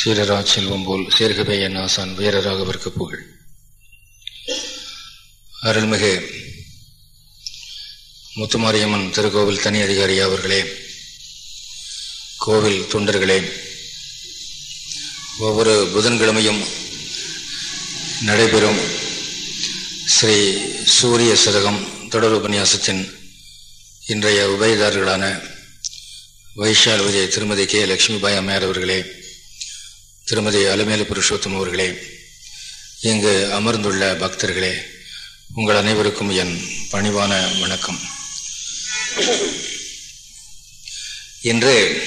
சீரரா செல்வம் போல் சேர்கவே என் ஆசான் வீரராகவிற்கு புகழ். அருள்மிகு முத்துமாரியம்மன் திருக்கோவில் தனி அதிகாரி அவர்களே கோவில் தொண்டர்களே ஒவ்வொரு புதன்கிழமையும் நடைபெறும் ஸ்ரீ சூரிய சதகம் தொடர் உபன்யாசத்தின் இன்றைய உபயதாரர்களான வைஷால் விஜய் திருமதி கே. லட்சுமிபாய் அம்மையார் அவர்களே திருமதி அலமேலு புருஷோத்தம் அவர்களே இங்கு அமர்ந்துள்ள பக்தர்களே உங்கள் அனைவருக்கும் என் பணிவான வணக்கம். இன்று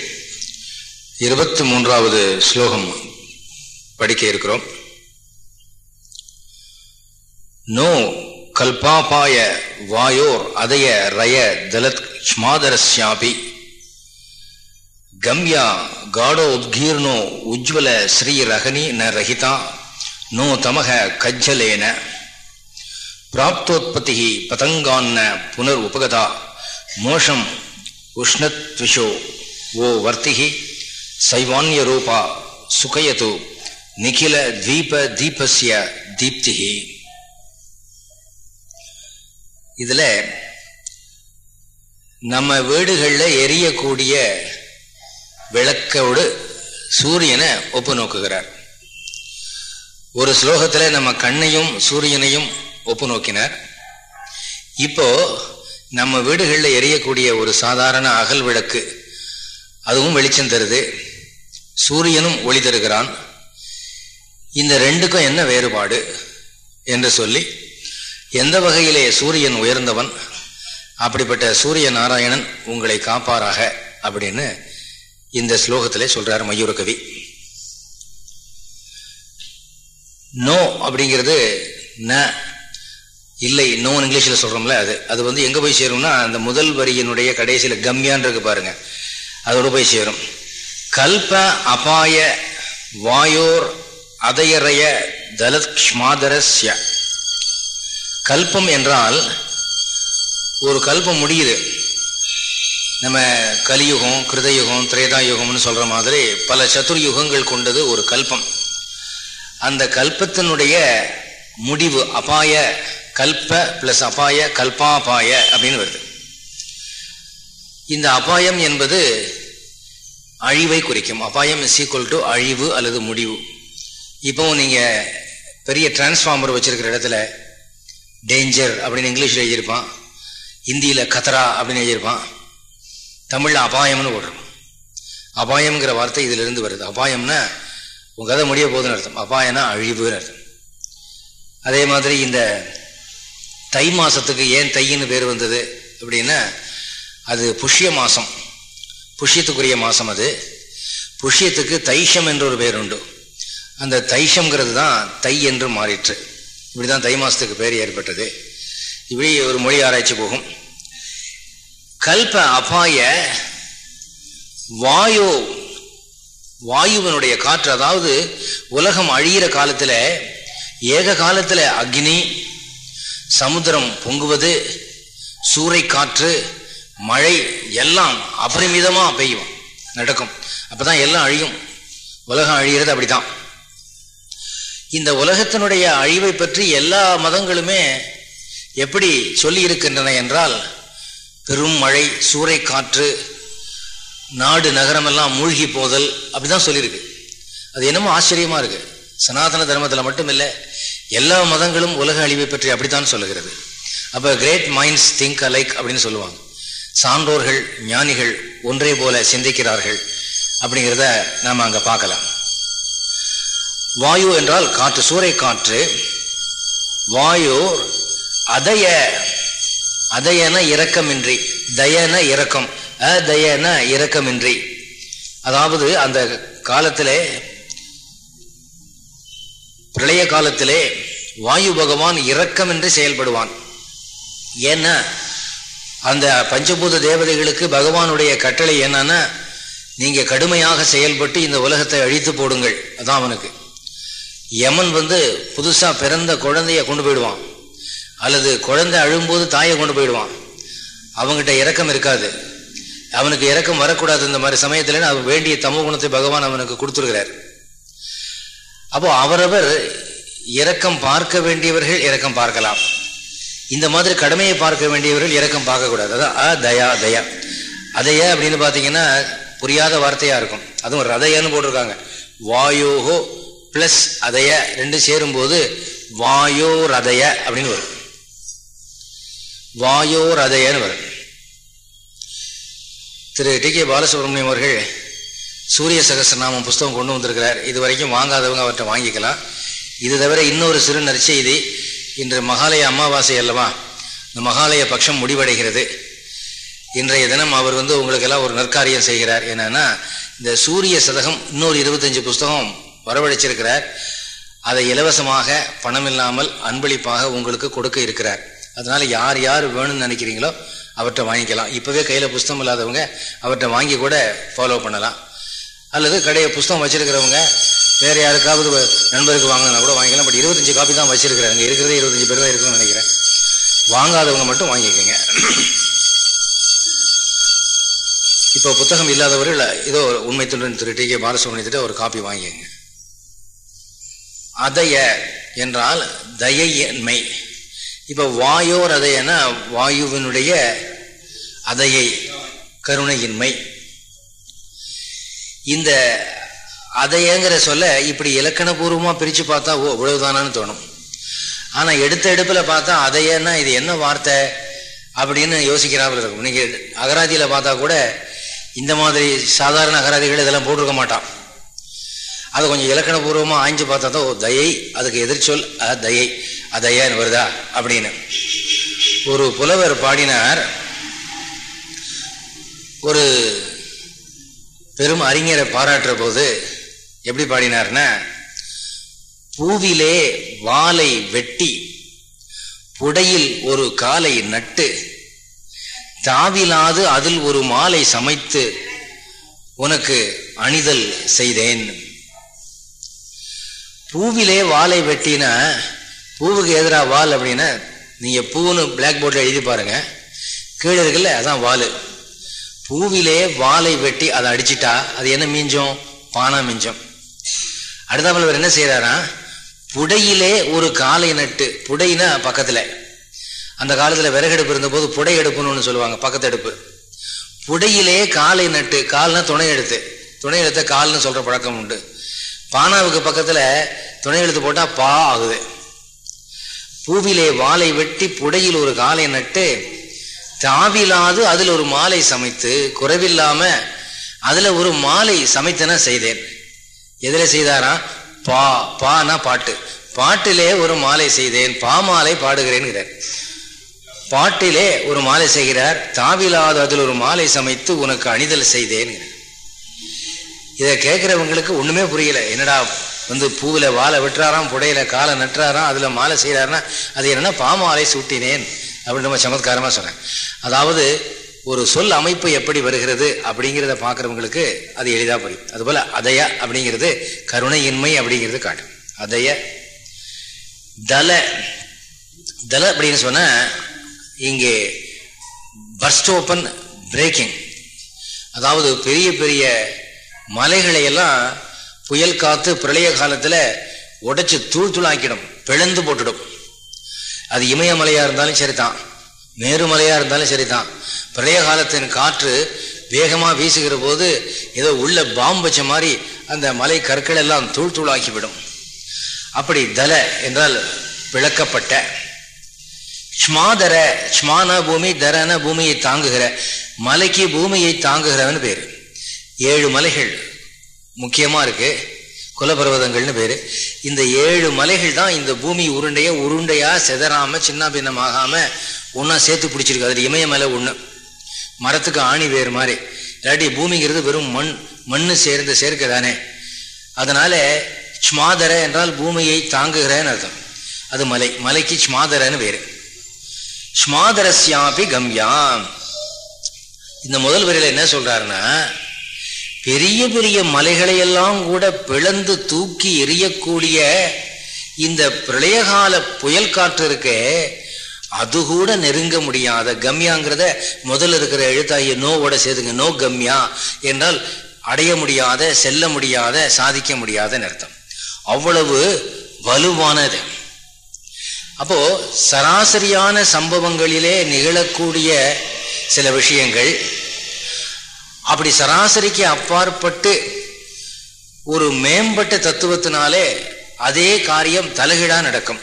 இருபத்தி மூன்றாவது ஸ்லோகம் படிக்க இருக்கிறோம். நோ கல்பாபாய வாயோர் அதய ரய தலத் ஸ்மாதரஸ்யாபி ಗಮ್ಯ ಗಾಢೋ ಉದ್ಗೀರ್ಣೋ ಉಜ್ವಲ ಶ್ರೀರಹನಿ ನ ರಹಿತ ನೋ ತಮಃ ಕಜ್ಜಲೇನ ಪ್ರಾಪ್ತೋತ್ಪತ್ತಿ ಪತಂಗಾನ್ನ ಪುನರ್ ಉಪಗತ ಮೋಷಂ ಉಷ್ಣತ್ವಿಷೋ ಓ ವರ್ತಿ ಸೈವಾನ್ಯ ರೂಪ ಸುಖಯತು ನಿಖಿಲ ದ್ವೀಪ ದೀಪಸ್ಯ ದೀಪ್ತಿ இதுல நம்ம வீடுகளில் எரியக்கூடிய விளக்கோடு சூரியனை ஒப்பு நோக்குகிறார். ஒரு ஸ்லோகத்தில் நம்ம கண்ணையும் சூரியனையும் ஒப்பு நோக்கினார். இப்போ நம்ம வீடுகளில் எரியக்கூடிய ஒரு சாதாரண அகல் விளக்கு அதுவும் வெளிச்சம் தருது. சூரியனும் ஒளி தருகிறான். இந்த ரெண்டுக்கும் என்ன வேறுபாடு என்று சொல்லி எந்த வகையிலே சூரியன் உயர்ந்தவன் அப்படிப்பட்ட சூரிய நாராயணன் உங்களை காப்பாராக அப்படின்னு இந்த ஸ்லோகத்திலே சொல்றார் மயூர கவி. நோ அப்படிங்கிறது ந இல்லை நோன் இங்கிலீஷில் சொல்கிறோம்ல அது. அது வந்து எங்கே போய் சேரும்னா அந்த முதல் வரியினுடைய கடைசியில் கம்யான் இருக்கு பாருங்க. அதோட போய் சேரும். கல்ப அபாய வாயோர் அதயரைய தலக்ஷ்மாதரஸ்ய கல்பம் என்றால் ஒரு கல்பம் முடியுது. நம்ம கலியுகம் கிருதயுகம் திரேதா யுகம்னு சொல்ற மாதிரி பல சத்துர்யுகங்கள் கொண்டது ஒரு கல்பம். அந்த கல்பத்தினுடைய முடிவு அபாய கல்ப பிளஸ் அபாய கல்பாபாய அப்படின்னு வருது. இந்த அபாயம் என்பது அழிவை குறிக்கும். அபாயம் இஸ் ஈக்குவல் டு அழிவு அல்லது முடிவு. இப்போ நீங்க பெரிய டிரான்ஸ்ஃபார்மர் வச்சிருக்கிற இடத்துல டேஞ்சர் அப்படின்னு இங்கிலீஷில் எழுதியிருப்பான். இந்தியில் கத்தரா அப்படின்னு எழுதியிருப்பான். தமிழில் அபாயம்னு போடுறோம் அபாயம்ங்கிற வார்த்தை இதிலிருந்து வருது. அபாயம்னா உங்க கதை முடிய போகுதுன்னு அர்த்தம். அபாயம்னா அழிவுன்னு அர்த்தம். அதே மாதிரி இந்த தை மாதத்துக்கு ஏன் தையின்னு பேர் வந்தது அப்படின்னா அது புஷ்ய மாசம். புஷ்யத்துக்குரிய மாதம் அது. புஷ்யத்துக்கு தைஷம் என்ற ஒரு பேர் உண்டு. அந்த தைஷம்ங்கிறது தான் தை என்று மாறிற்று. இப்படி தான் தை மாதத்துக்கு பேர் ஏற்பட்டது. இப்படி ஒரு மொழி ஆராய்ச்சி போகும். கல்ப அபாய வாயு வாயுவனுடைய காற்று அதாவது உலகம் அழியிற காலத்தில் ஏக காலத்தில் அக்னி சமுத்திரம் பொங்குவது சூறை காற்று மழை எல்லாம் அபரிமிதமாக பெய்யும் நடக்கும். அப்பதான் எல்லாம் அழியும். உலகம் அழிகிறது அப்படித்தான். இந்த உலகத்தினுடைய அழிவை பற்றி எல்லா மதங்களுமே எப்படி சொல்லி இருக்கின்றன என்றால் பெரும் மழை சூறை காற்று நாடு நகரமெல்லாம் மூழ்கி போதல் அப்படிதான் சொல்லியிருக்கு. அது என்னமோ ஆச்சரியமா இருக்கு. சனாதன தர்மத்தில் மட்டும் இல்லை எல்லா மதங்களும் உலக அழிவை பற்றி அப்படித்தான் சொல்லுகிறது. அப்போ கிரேட் மைண்ட்ஸ் திங்க் அலைக் அப்படின்னு சொல்லுவாங்க. சான்றோர்கள் ஞானிகள் ஒன்றே போல சிந்திக்கிறார்கள் அப்படிங்கிறத நாம் அங்கே பார்க்கலாம். வாயு என்றால் காற்று சூறை காற்று. வாயு அதய அதயன இரக்கமின்றி தயன இரக்கம் அதயன இரக்கமின்றி. அதாவது அந்த காலத்திலே பிரளய காலத்திலே வாயு பகவான் இரக்கமின்றி செயல்படுவான். ஏன்னா அந்த பஞ்சபூத தேவதைகளுக்கு பகவானுடைய கட்டளை என்னன்னா நீங்க கடுமையாக செயல்பட்டு இந்த உலகத்தை அழித்து போடுங்கள். அதான் அவனுக்கு. யமன் வந்து புதுசா பிறந்த குழந்தைய கொண்டு போயிடுவான். அல்லது குழந்தை அழும்போது தாயை கொண்டு போயிடுவான். அவங்ககிட்ட இறக்கம் இருக்காது. அவனுக்கு இறக்கம் வரக்கூடாது இந்த மாதிரி சமயத்தில் அவன் வேண்டிய தமோ குணத்தை பகவான் அவனுக்கு கொடுத்துருக்கிறார். அப்போ அவரவர் இறக்கம் பார்க்க வேண்டியவர்கள் இறக்கம் பார்க்கலாம். இந்த மாதிரி கடமையை பார்க்க வேண்டியவர்கள் இறக்கம் பார்க்கக்கூடாது. அதான் அ தயா தயா. அதைய அப்படின்னு பார்த்தீங்கன்னா புரியாத வார்த்தையாக இருக்கும். அதுவும் ரதையன்னு போட்டிருக்காங்க. வாயோஹோ பிளஸ் அதைய ரெண்டு சேரும்போது வாயோ ரதய அப்படின்னு வரும். வாயோரதயன்னு வரும். திரு டி கே பாலசுப்ரமணியம் அவர்கள் சூரிய சகசிரநாமம் புஸ்தகம் கொண்டு வந்திருக்கிறார். இது வரைக்கும் வாங்காதவங்க அவர்கிட்ட வாங்கிக்கலாம். இது தவிர இன்னொரு சிறு நற்செய்தி இன்று மகாலய அமாவாசை அல்லவா? இந்த மகாலய பட்சம் முடிவடைகிறது. இன்றைய தினம் அவர் வந்து உங்களுக்கெல்லாம் ஒரு நற்காரியம் செய்கிறார். என்னன்னா இந்த சூரிய சதகம் இன்னொரு இருபத்தஞ்சு புஸ்தகம் வரவழைச்சிருக்கிறார். அதை இலவசமாக பணம் இல்லாமல் அன்பளிப்பாக உங்களுக்கு கொடுக்க இருக்கிறார். அதனால யார் யார் வேணும்னு நினைக்கிறீங்களோ அவர்கிட்ட வாங்கிக்கலாம். இப்பவே கையில புஸ்தகம் இல்லாதவங்க அவர்கிட்ட வாங்கி கூட ஃபாலோ பண்ணலாம். அல்லது கடையை புஸ்தகம் வச்சிருக்கிறவங்க வேற யாருக்காவது நண்பருக்கு வாங்கினா கூட வாங்கிக்கலாம். பட் இருபத்தஞ்சு காப்பி தான் வச்சிருக்கிறாங்க. இருக்கிறதே இருபத்தஞ்சு பேர் தான் இருக்குன்னு நினைக்கிறேன். வாங்காதவங்க மட்டும் வாங்கிக்கோங்க. இப்போ புத்தகம் இல்லாதவர்கள் ஏதோ உண்மை துண்டன் திரு டி கே பாலசுப்ரமணியத்திட்ட ஒரு காப்பி வாங்கிக்கோங்க. அதைய என்றால் தயையன்மை. இப்ப வாயோர் அதையனா வாயுவினுடைய அதையை கருணையின்மை. இந்த அதையங்கிற சொல்ல இப்படி இலக்கணபூர்வமாக பிரித்து பார்த்தா ஓ இவ்வளவுதானான்னு தோணும். ஆனால் எடுத்த எடுப்பில் பார்த்தா அதையன்னா இது என்ன வார்த்தை? அப்படின்னு யோசிக்கிறாப்புல இருக்கும். நீங்கள் அகராதியில் பார்த்தா கூட இந்த மாதிரி சாதாரண அகராதிகள் இதெல்லாம் போட்டிருக்க மாட்டான். அதை கொஞ்சம் இலக்கணபூர்வமாக ஆய்ஞ்சு பார்த்தா தான் ஓ தயை அதுக்கு எதிர்ச்சொல் அ தயை அதையன்னு வருதா அப்படின்னு. ஒரு புலவர் பாடினார் ஒரு பெரும் அறிஞரை பாராட்டுற போது எப்படி பாடினார்னா பூவிலே வாலை வெட்டி புடையில் ஒரு காலை நட்டு தாவிலாது அதில் ஒரு மாலை சமைத்து உனக்கு அணிதல் செய்தேன். பூவிலே வாலை வெட்டினா பூவுக்கு எதிராக வால் அப்படின்னா நீங்கள் பூன்னு பிளாக் போர்டில் எழுதி பாருங்கள் கீழே இருக்குல்ல அதான் வால் பூவிலே வாலை வெட்டி அதை அடிச்சிட்டா அது என்ன மிஞ்சம்? பானா மிஞ்சம். அடுத்தாமல் அவர் என்ன செய்கிறாரா புடையிலே ஒரு காலை நட்டு புடையினா பக்கத்தில். அந்த காலத்தில் விறகடுப்பு இருந்தபோது புடை எடுப்புன்னு சொல்லுவாங்க பக்கத்து அடுப்பு. புடையிலே காலை நட்டு கால்னா துணை எடுத்து. துணை எடுத்த கால்னு சொல்கிற பழக்கம் உண்டு. பானாவுக்கு பக்கத்தில் துணை எழுத்து போட்டால் பா ஆகுது. பூவிலே வாளை வெட்டி புடையில் ஒரு காலை நட்டு தாவிலாது அதில் ஒரு மாலை சமைத்து குறைவில்லாம அதில் ஒரு மாலை சமைத்தன செய்தேன். எதில் செய்தாரா? பா பானா பாட்டு. பாட்டிலே ஒரு மாலை செய்தேன் பா மாலை பாடுகிறேன்கிறார். பாட்டிலே ஒரு மாலை செய்கிறார் தாவிலாது அதில் ஒரு மாலை சமைத்து உனக்கு அணிதல் செய்தேன் இதை கேட்குறவங்களுக்கு ஒண்ணுமே புரியல. என்னடா வந்து பூவில வாழை வெட்டுறாராம் புடையில காலை நட்டுறாராம் அதுல மாலை செய்யறாருன்னா அது என்னன்னா பாமாலை சூட்டினேன் அப்படின்னு நம்ம சமத்காரமா சொன்னேன் அதாவது ஒரு சொல் அமைப்பு எப்படி வருகிறது அப்படிங்கிறத பார்க்குறவங்களுக்கு அது எளிதாக புரியும். அதுபோல் அதைய அப்படிங்கிறது கருணையின்மை அப்படிங்கிறது காட்டும். அதைய தல தல அப்படின்னு சொன்ன இங்கே பர்ஸ்ட் ஓப்பன் பிரேக்கிங் அதாவது பெரிய பெரிய மலைகளை எல்லாம் புயல் காத்து பிரளய காலத்தில் உடைச்சு தூள் தூளாக்கிடும் பிளந்து போட்டுடும். அது இமயமலையா இருந்தாலும் சரிதான். மேருமலையா இருந்தாலும் சரிதான். பிரளய காலத்தின் காற்று வேகமா வீசுகிற போது ஏதோ உள்ள பாம்பு வச்ச மாதிரி அந்த மலை கற்கள் எல்லாம் தூள் தூளாக்கிவிடும். அப்படி தல என்றால் பிளக்கப்பட்ட. ஸ்மாதர ஸ்மான பூமி தரன பூமியை தாங்குகிற மலைக்கு பூமியை தாங்குகிறவன் பேரு ஏழு மலைகள் முக்கியமா இருக்கு. குலபர்வதங்கள்னு பேரு. இந்த ஏழு மலைகள் தான் இந்த பூமி உருண்டைய உருண்டையா செதறாம சின்ன பின்னமாகாம ஒன்னா சேர்த்து பிடிச்சிருக்கு. அதில் இமயமலை ஒண்ணு. மரத்துக்கு ஆணி வேறு மாதிரி. இல்லாட்டி பூமிங்கிறது வெறும் மண் மண்ணு சேர்ந்த சேர்க்கை தானே. அதனால ஸ்மாதர என்றால் பூமியை தாங்குகிறன்னு அர்த்தம். அது மலை. மலைக்கு ஸ்மாதரன்னு பேரு. ஸ்மாதரஸ்யாபி கம்யாம். இந்த முதல் வரையில் என்ன சொல்றாருன்னா பெரிய பெரிய மலைகளையெல்லாம் கூட பிளந்து தூக்கி எரியக்கூடிய இந்த பிரளயகால புயல் காற்று இருக்கே அது கூட நெருங்க முடியாத கம்யாங்கிறத முதல்ல இருக்கிற எழுத்தாகிய நோவோட சேர்த்துங்க. நோ கம்யா என்றால் அடைய முடியாத செல்ல முடியாத சாதிக்க முடியாத அர்த்தம். அவ்வளவு வலுவானது. அப்போ சராசரியான சம்பவங்களிலே நிகழக்கூடிய சில விஷயங்கள் அப்படி சராசரிக்கு அப்பாற்பட்டு ஒரு மேம்பட்ட தத்துவத்தினாலே அதே காரியம் தலைகீழா நடக்கும்.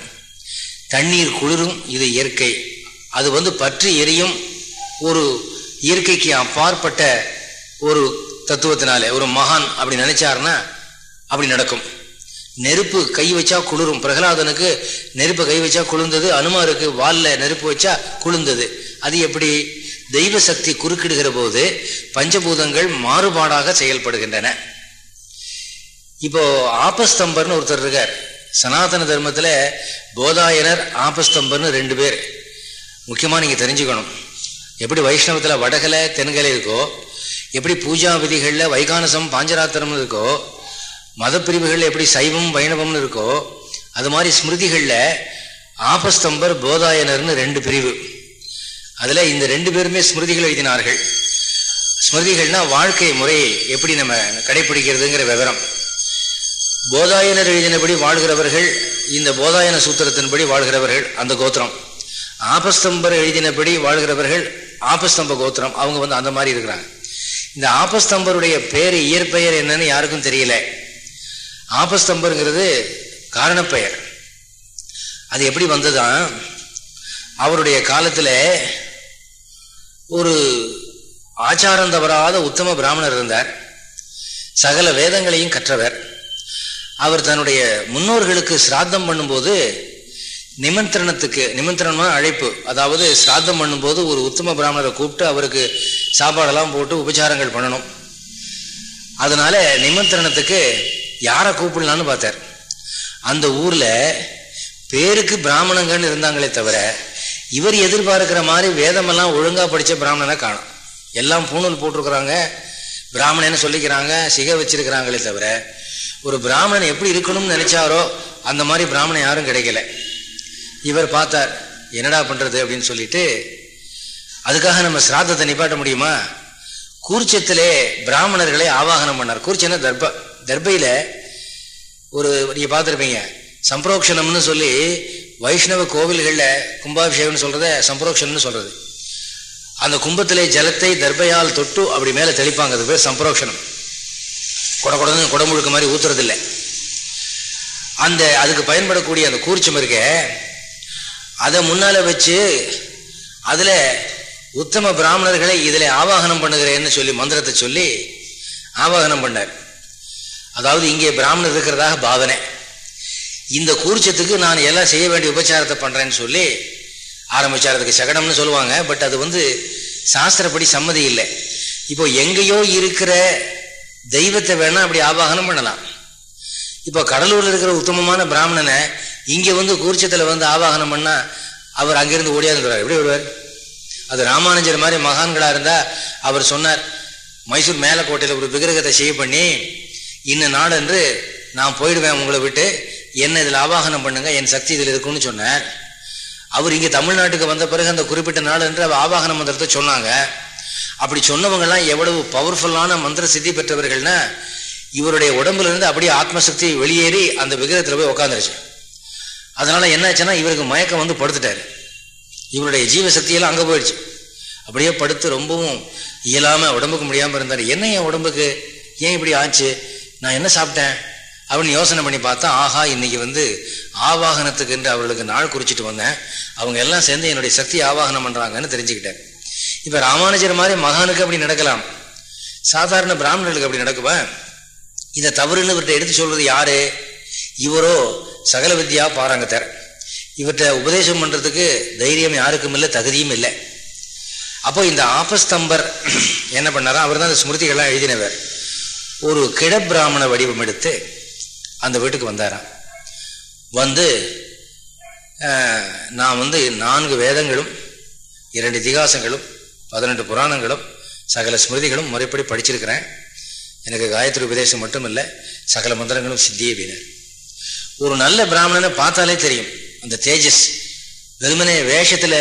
தண்ணீர் குளிரும் இது இயற்கை. அது வந்து பற்றி எரியும் ஒரு இயற்கைக்கு அப்பாற்பட்ட ஒரு தத்துவத்தினாலே ஒரு மகான் அப்படி நினைச்சாருன்னா அப்படி நடக்கும். நெருப்பு கை வச்சா குளிரும். பிரகலாதனுக்கு நெருப்பு கை வச்சா குளிர்ந்தது அனுமாருக்கு வால்ல நெருப்பு வச்சா குளிர்ந்தது. அது எப்படி? தெய்வ சக்தி குறுக்கிடுகிற போது பஞ்சபூதங்கள் மாறுபாடாக செயல்படுகின்றன. இப்போ ஆபஸ்தம்பர்னு ஒருத்தர் இருக்கார். சனாதன தர்மத்துல போதாயனர் ஆபஸ்தம்பர்னு ரெண்டு பேர். முக்கியமா நீங்க தெரிஞ்சுக்கணும். எப்படி வைஷ்ணவத்துல வடகலை தென்கலை இருக்கோ எப்படி பூஜா விதிகளில் வைகானசம் பாஞ்சராத்திரம் இருக்கோ மத எப்படி சைவம் வைணவம்னு இருக்கோ அது மாதிரி ஸ்மிருதிகளில் ஆபஸ்தம்பர் போதாயனர்னு ரெண்டு பிரிவு. அதில் இந்த ரெண்டு பேருமே ஸ்மிருதிகள் எழுதினார்கள். ஸ்மிருதிகள்னா வாழ்க்கை முறையை எப்படி நம்ம கடைபிடிக்கிறதுங்கிற விவரம். போதாயனர் எழுதினபடி வாழ்கிறவர்கள் இந்த போதாயன சூத்திரத்தின்படி வாழ்கிறவர்கள் அந்த கோத்திரம். ஆபஸ்தம்பர் எழுதினபடி வாழ்கிறவர்கள் ஆபஸ்தம்ப கோத்திரம். அவங்க வந்து அந்த மாதிரி இருக்கிறாங்க. இந்த ஆபஸ்தம்பருடைய பேர் இயற்பெயர் என்னன்னு யாருக்கும் தெரியல. ஆபஸ்தம்பருங்கிறது காரணப்பெயர். அது எப்படி வந்ததான் அவருடைய காலத்தில் ஒரு ஆச்சாரம் தவறாத உத்தம பிராமணர் இருந்தார். சகல வேதங்களையும் கற்றவர். அவர் தன்னுடைய முன்னோர்களுக்கு சிராத்தம் பண்ணும்போது நிமந்திரணத்துக்கு நிமந்திரணமா அழைப்பு. அதாவது சிராத்தம் பண்ணும்போது ஒரு உத்தம பிராமணரை கூப்பிட்டு அவருக்கு சாப்பாடெல்லாம் போட்டு உபச்சாரங்கள் பண்ணணும். அதனால நிமந்திரணத்துக்கு யாரை கூப்பிடலான்னு பார்த்தார். அந்த ஊரில் பேருக்கு பிராமணங்கன்னு இருந்தாங்களே தவிர இவர் எதிர்பார்க்கிற மாதிரி வேதமெல்லாம் ஒழுங்காக படிச்ச பிராமணனை காணும். எல்லாம் பூணூல் போட்டிருக்கிறாங்க. பிராமணன்னு சொல்லிக்கிறாங்க? சிகை வச்சிருக்கிறாங்களே தவிர ஒரு பிராமணன் எப்படி இருக்கணும்னு நினைச்சாரோ அந்த மாதிரி பிராமணன் யாரும் கிடைக்கல. இவர் பார்த்தார் என்னடா பண்ணுறது அப்படின்னு சொல்லிட்டு அதுக்காக நம்ம சிராதத்தை நிப்பாட்ட முடியுமா? கூர்ச்சத்திலே பிராமணர்களை ஆவாகனம் பண்ணார். கூர்ச்சன தர்ப தர்பையில் ஒரு நீங்கள் பார்த்துருப்பீங்க. சம்பரோக்ஷணம்னு சொல்லி வைஷ்ணவ கோவில்களில் கும்பாபிஷேகம்னு சொல்றத சம்பரோக்ஷணம்னு சொல்றது. அந்த கும்பத்திலே ஜலத்தை தர்பையால் தொட்டு அப்படி மேலே தெளிப்பாங்க. அது பேர் சம்பரோக்ஷனம் குட குடன்னு குடமுழுக்க மாதிரி ஊத்துறதில்லை. அந்த அதுக்கு பயன்படக்கூடிய அந்த கூர்ச்சம் இருக்க அதை முன்னால வச்சு அதில் உத்தம பிராமணர்களை இதில் ஆவாகனம் பண்ணுகிறேன்னு சொல்லி மந்திரத்தை சொல்லி ஆவாகனம் பண்ணார். அதாவது இங்கே பிராமணர் இருக்கிறதாக பாவனை. இந்த கூர்ச்சத்துக்கு நான் எல்லாம் செய்ய வேண்டிய உபச்சாரத்தை பண்றேன்னு சொல்லி ஆரம்பிச்சார் அதுக்கு சகடம்னு சொல்லுவாங்க. பட் அது வந்து சாஸ்திரப்படி சம்மதி இல்லை. இப்போ எங்கேயோ இருக்கிற தெய்வத்தை வேணா அப்படி ஆவாகனம் பண்ணலாம். இப்போ கடலூர்ல இருக்கிற உத்தமமான பிராமணனை இங்க வந்து கூர்ச்சத்துல வந்து ஆவாகனம் பண்ணா அவர் அங்கிருந்து ஓடியாந்துருவார் எப்படி விடுவார் அது ராமானுஜர் மாதிரி மகான்களா இருந்தா அவர் சொன்னார் மைசூர் மேலக்கோட்டையில ஒரு விக்கிரகத்தை செய்ய பண்ணி இன்ன நாடென்று நான் போயிடுவேன் உங்களை விட்டு. என்ன இதில் ஆவாகனம் பண்ணுங்க என் சக்தி இதில் இருக்குன்னு சொன்னார். அவர் இங்கே தமிழ்நாட்டுக்கு வந்த பிறகு அந்த குறிப்பிட்ட நாள் என்று அவர் ஆவாகன மந்திரத்தை சொன்னாங்க. அப்படி சொன்னவங்கெல்லாம் எவ்வளவு பவர்ஃபுல்லான மந்திர சித்தி பெற்றவர்கள்னா இவருடைய உடம்புல இருந்து அப்படியே ஆத்மசக்தி வெளியேறி அந்த விக்கிரகத்தில் போய் உட்காந்துருச்சு அதனால என்னாச்சுன்னா இவருக்கு மயக்கம் வந்து படுத்துட்டாரு. இவருடைய ஜீவசக்தியெல்லாம் அங்கே போயிடுச்சு. அப்படியே படுத்து ரொம்பவும் இயலாமல் உடம்புக்கு முடியாமல் இருந்தார். என்ன என் உடம்புக்கு? ஏன் இப்படி ஆச்சு? நான் என்ன சாப்பிட்டேன்? அப்படின்னு யோசனை பண்ணி பார்த்தா ஆஹா இன்னைக்கு வந்து ஆவாகனத்துக்கு என்று அவர்களுக்கு நாள் குறிச்சிட்டு வந்தேன். அவங்க எல்லாம் சேர்ந்து என்னுடைய சக்தி ஆவாகனம் பண்றாங்கன்னு தெரிஞ்சுக்கிட்டேன். இப்ப ராமானுஜர் மாதிரி மகானுக்கு அப்படி நடக்கலாம். சாதாரண பிராமணர்களுக்கு அப்படி நடக்குவா இதை தவறுன்னு இவர்கிட்ட எடுத்து சொல்றது யாரு? இவரோ சகல வித்யா பாராங்கத்தர். இவர்கிட்ட உபதேசம் பண்றதுக்கு தைரியம் யாருக்கும் இல்லை தகுதியும் இல்லை. அப்போ இந்த ஆபஸ்தம்பர் என்ன பண்ணாரா? அவர் தான் இந்த ஸ்மிருதிகள்லாம் எழுதினவர். ஒரு கிடப்பிராமண வடிவம் எடுத்து அந்த வீட்டுக்கு வந்தாராம். வந்து நான் வந்து நான்கு வேதங்களும் இரண்டு இதிகாசங்களும் பதினெட்டு புராணங்களும் சகல ஸ்மிருதிகளும் முறைப்படி படிச்சிருக்கிறேன். எனக்கு காயத்ரி உபதேசம் மட்டும் இல்லை சகல மந்திரங்களும் சித்திய வீணர். ஒரு நல்ல பிராமணனை பார்த்தாலே தெரியும் அந்த தேஜஸ். வெறுமனே வேஷத்தில்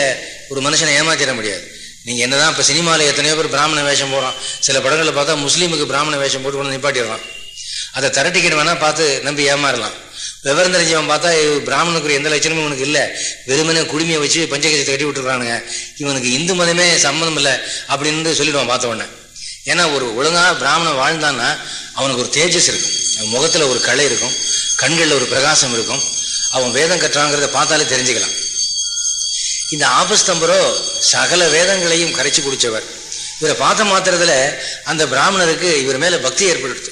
ஒரு மனுஷனை ஏமாத்திட முடியாது. நீங்க என்னதான் இப்போ சினிமாவில் எத்தனையோ பேர் பிராமண வேஷம் போடுறான். சில படங்களில் பார்த்தா முஸ்லீமுக்கு பிராமண வேஷம் போட்டு கொண்டு நிப்பாட்டிடுறான். அதை தர வேணா பார்த்து நம்பி ஏமாறலாம். விவரம் தெரிஞ்சவன் பார்த்தா பிராமணனுக்கு எந்த லட்சணமும் இவனுக்கு இல்லை. வெறுமனே குடுமையை வச்சு பஞ்சகத்தை கட்டி விட்டுருக்கானுங்க. இவனுக்கு இந்து மதமே சம்மந்தம் இல்லை அப்படின்னு சொல்லிடுவான் பார்த்த உடனே. ஏன்னா ஒரு ஒழுங்காக பிராமணன் வாழ்ந்தான்னா அவனுக்கு ஒரு தேஜஸ் இருக்கும். அவன் முகத்தில் ஒரு கலை இருக்கும். கண்களில் ஒரு பிரகாசம் இருக்கும். அவன் வேதம் கற்றாங்கிறத பார்த்தாலே தெரிஞ்சுக்கலாம். இந்த ஆபஸ்தம்பரோ சகல வேதங்களையும் கரைச்சி குடித்தவர் இவரை பார்த்த மாத்திரத்தில் அந்த பிராமணருக்கு இவர் மேலே பக்தி ஏற்படுத்து.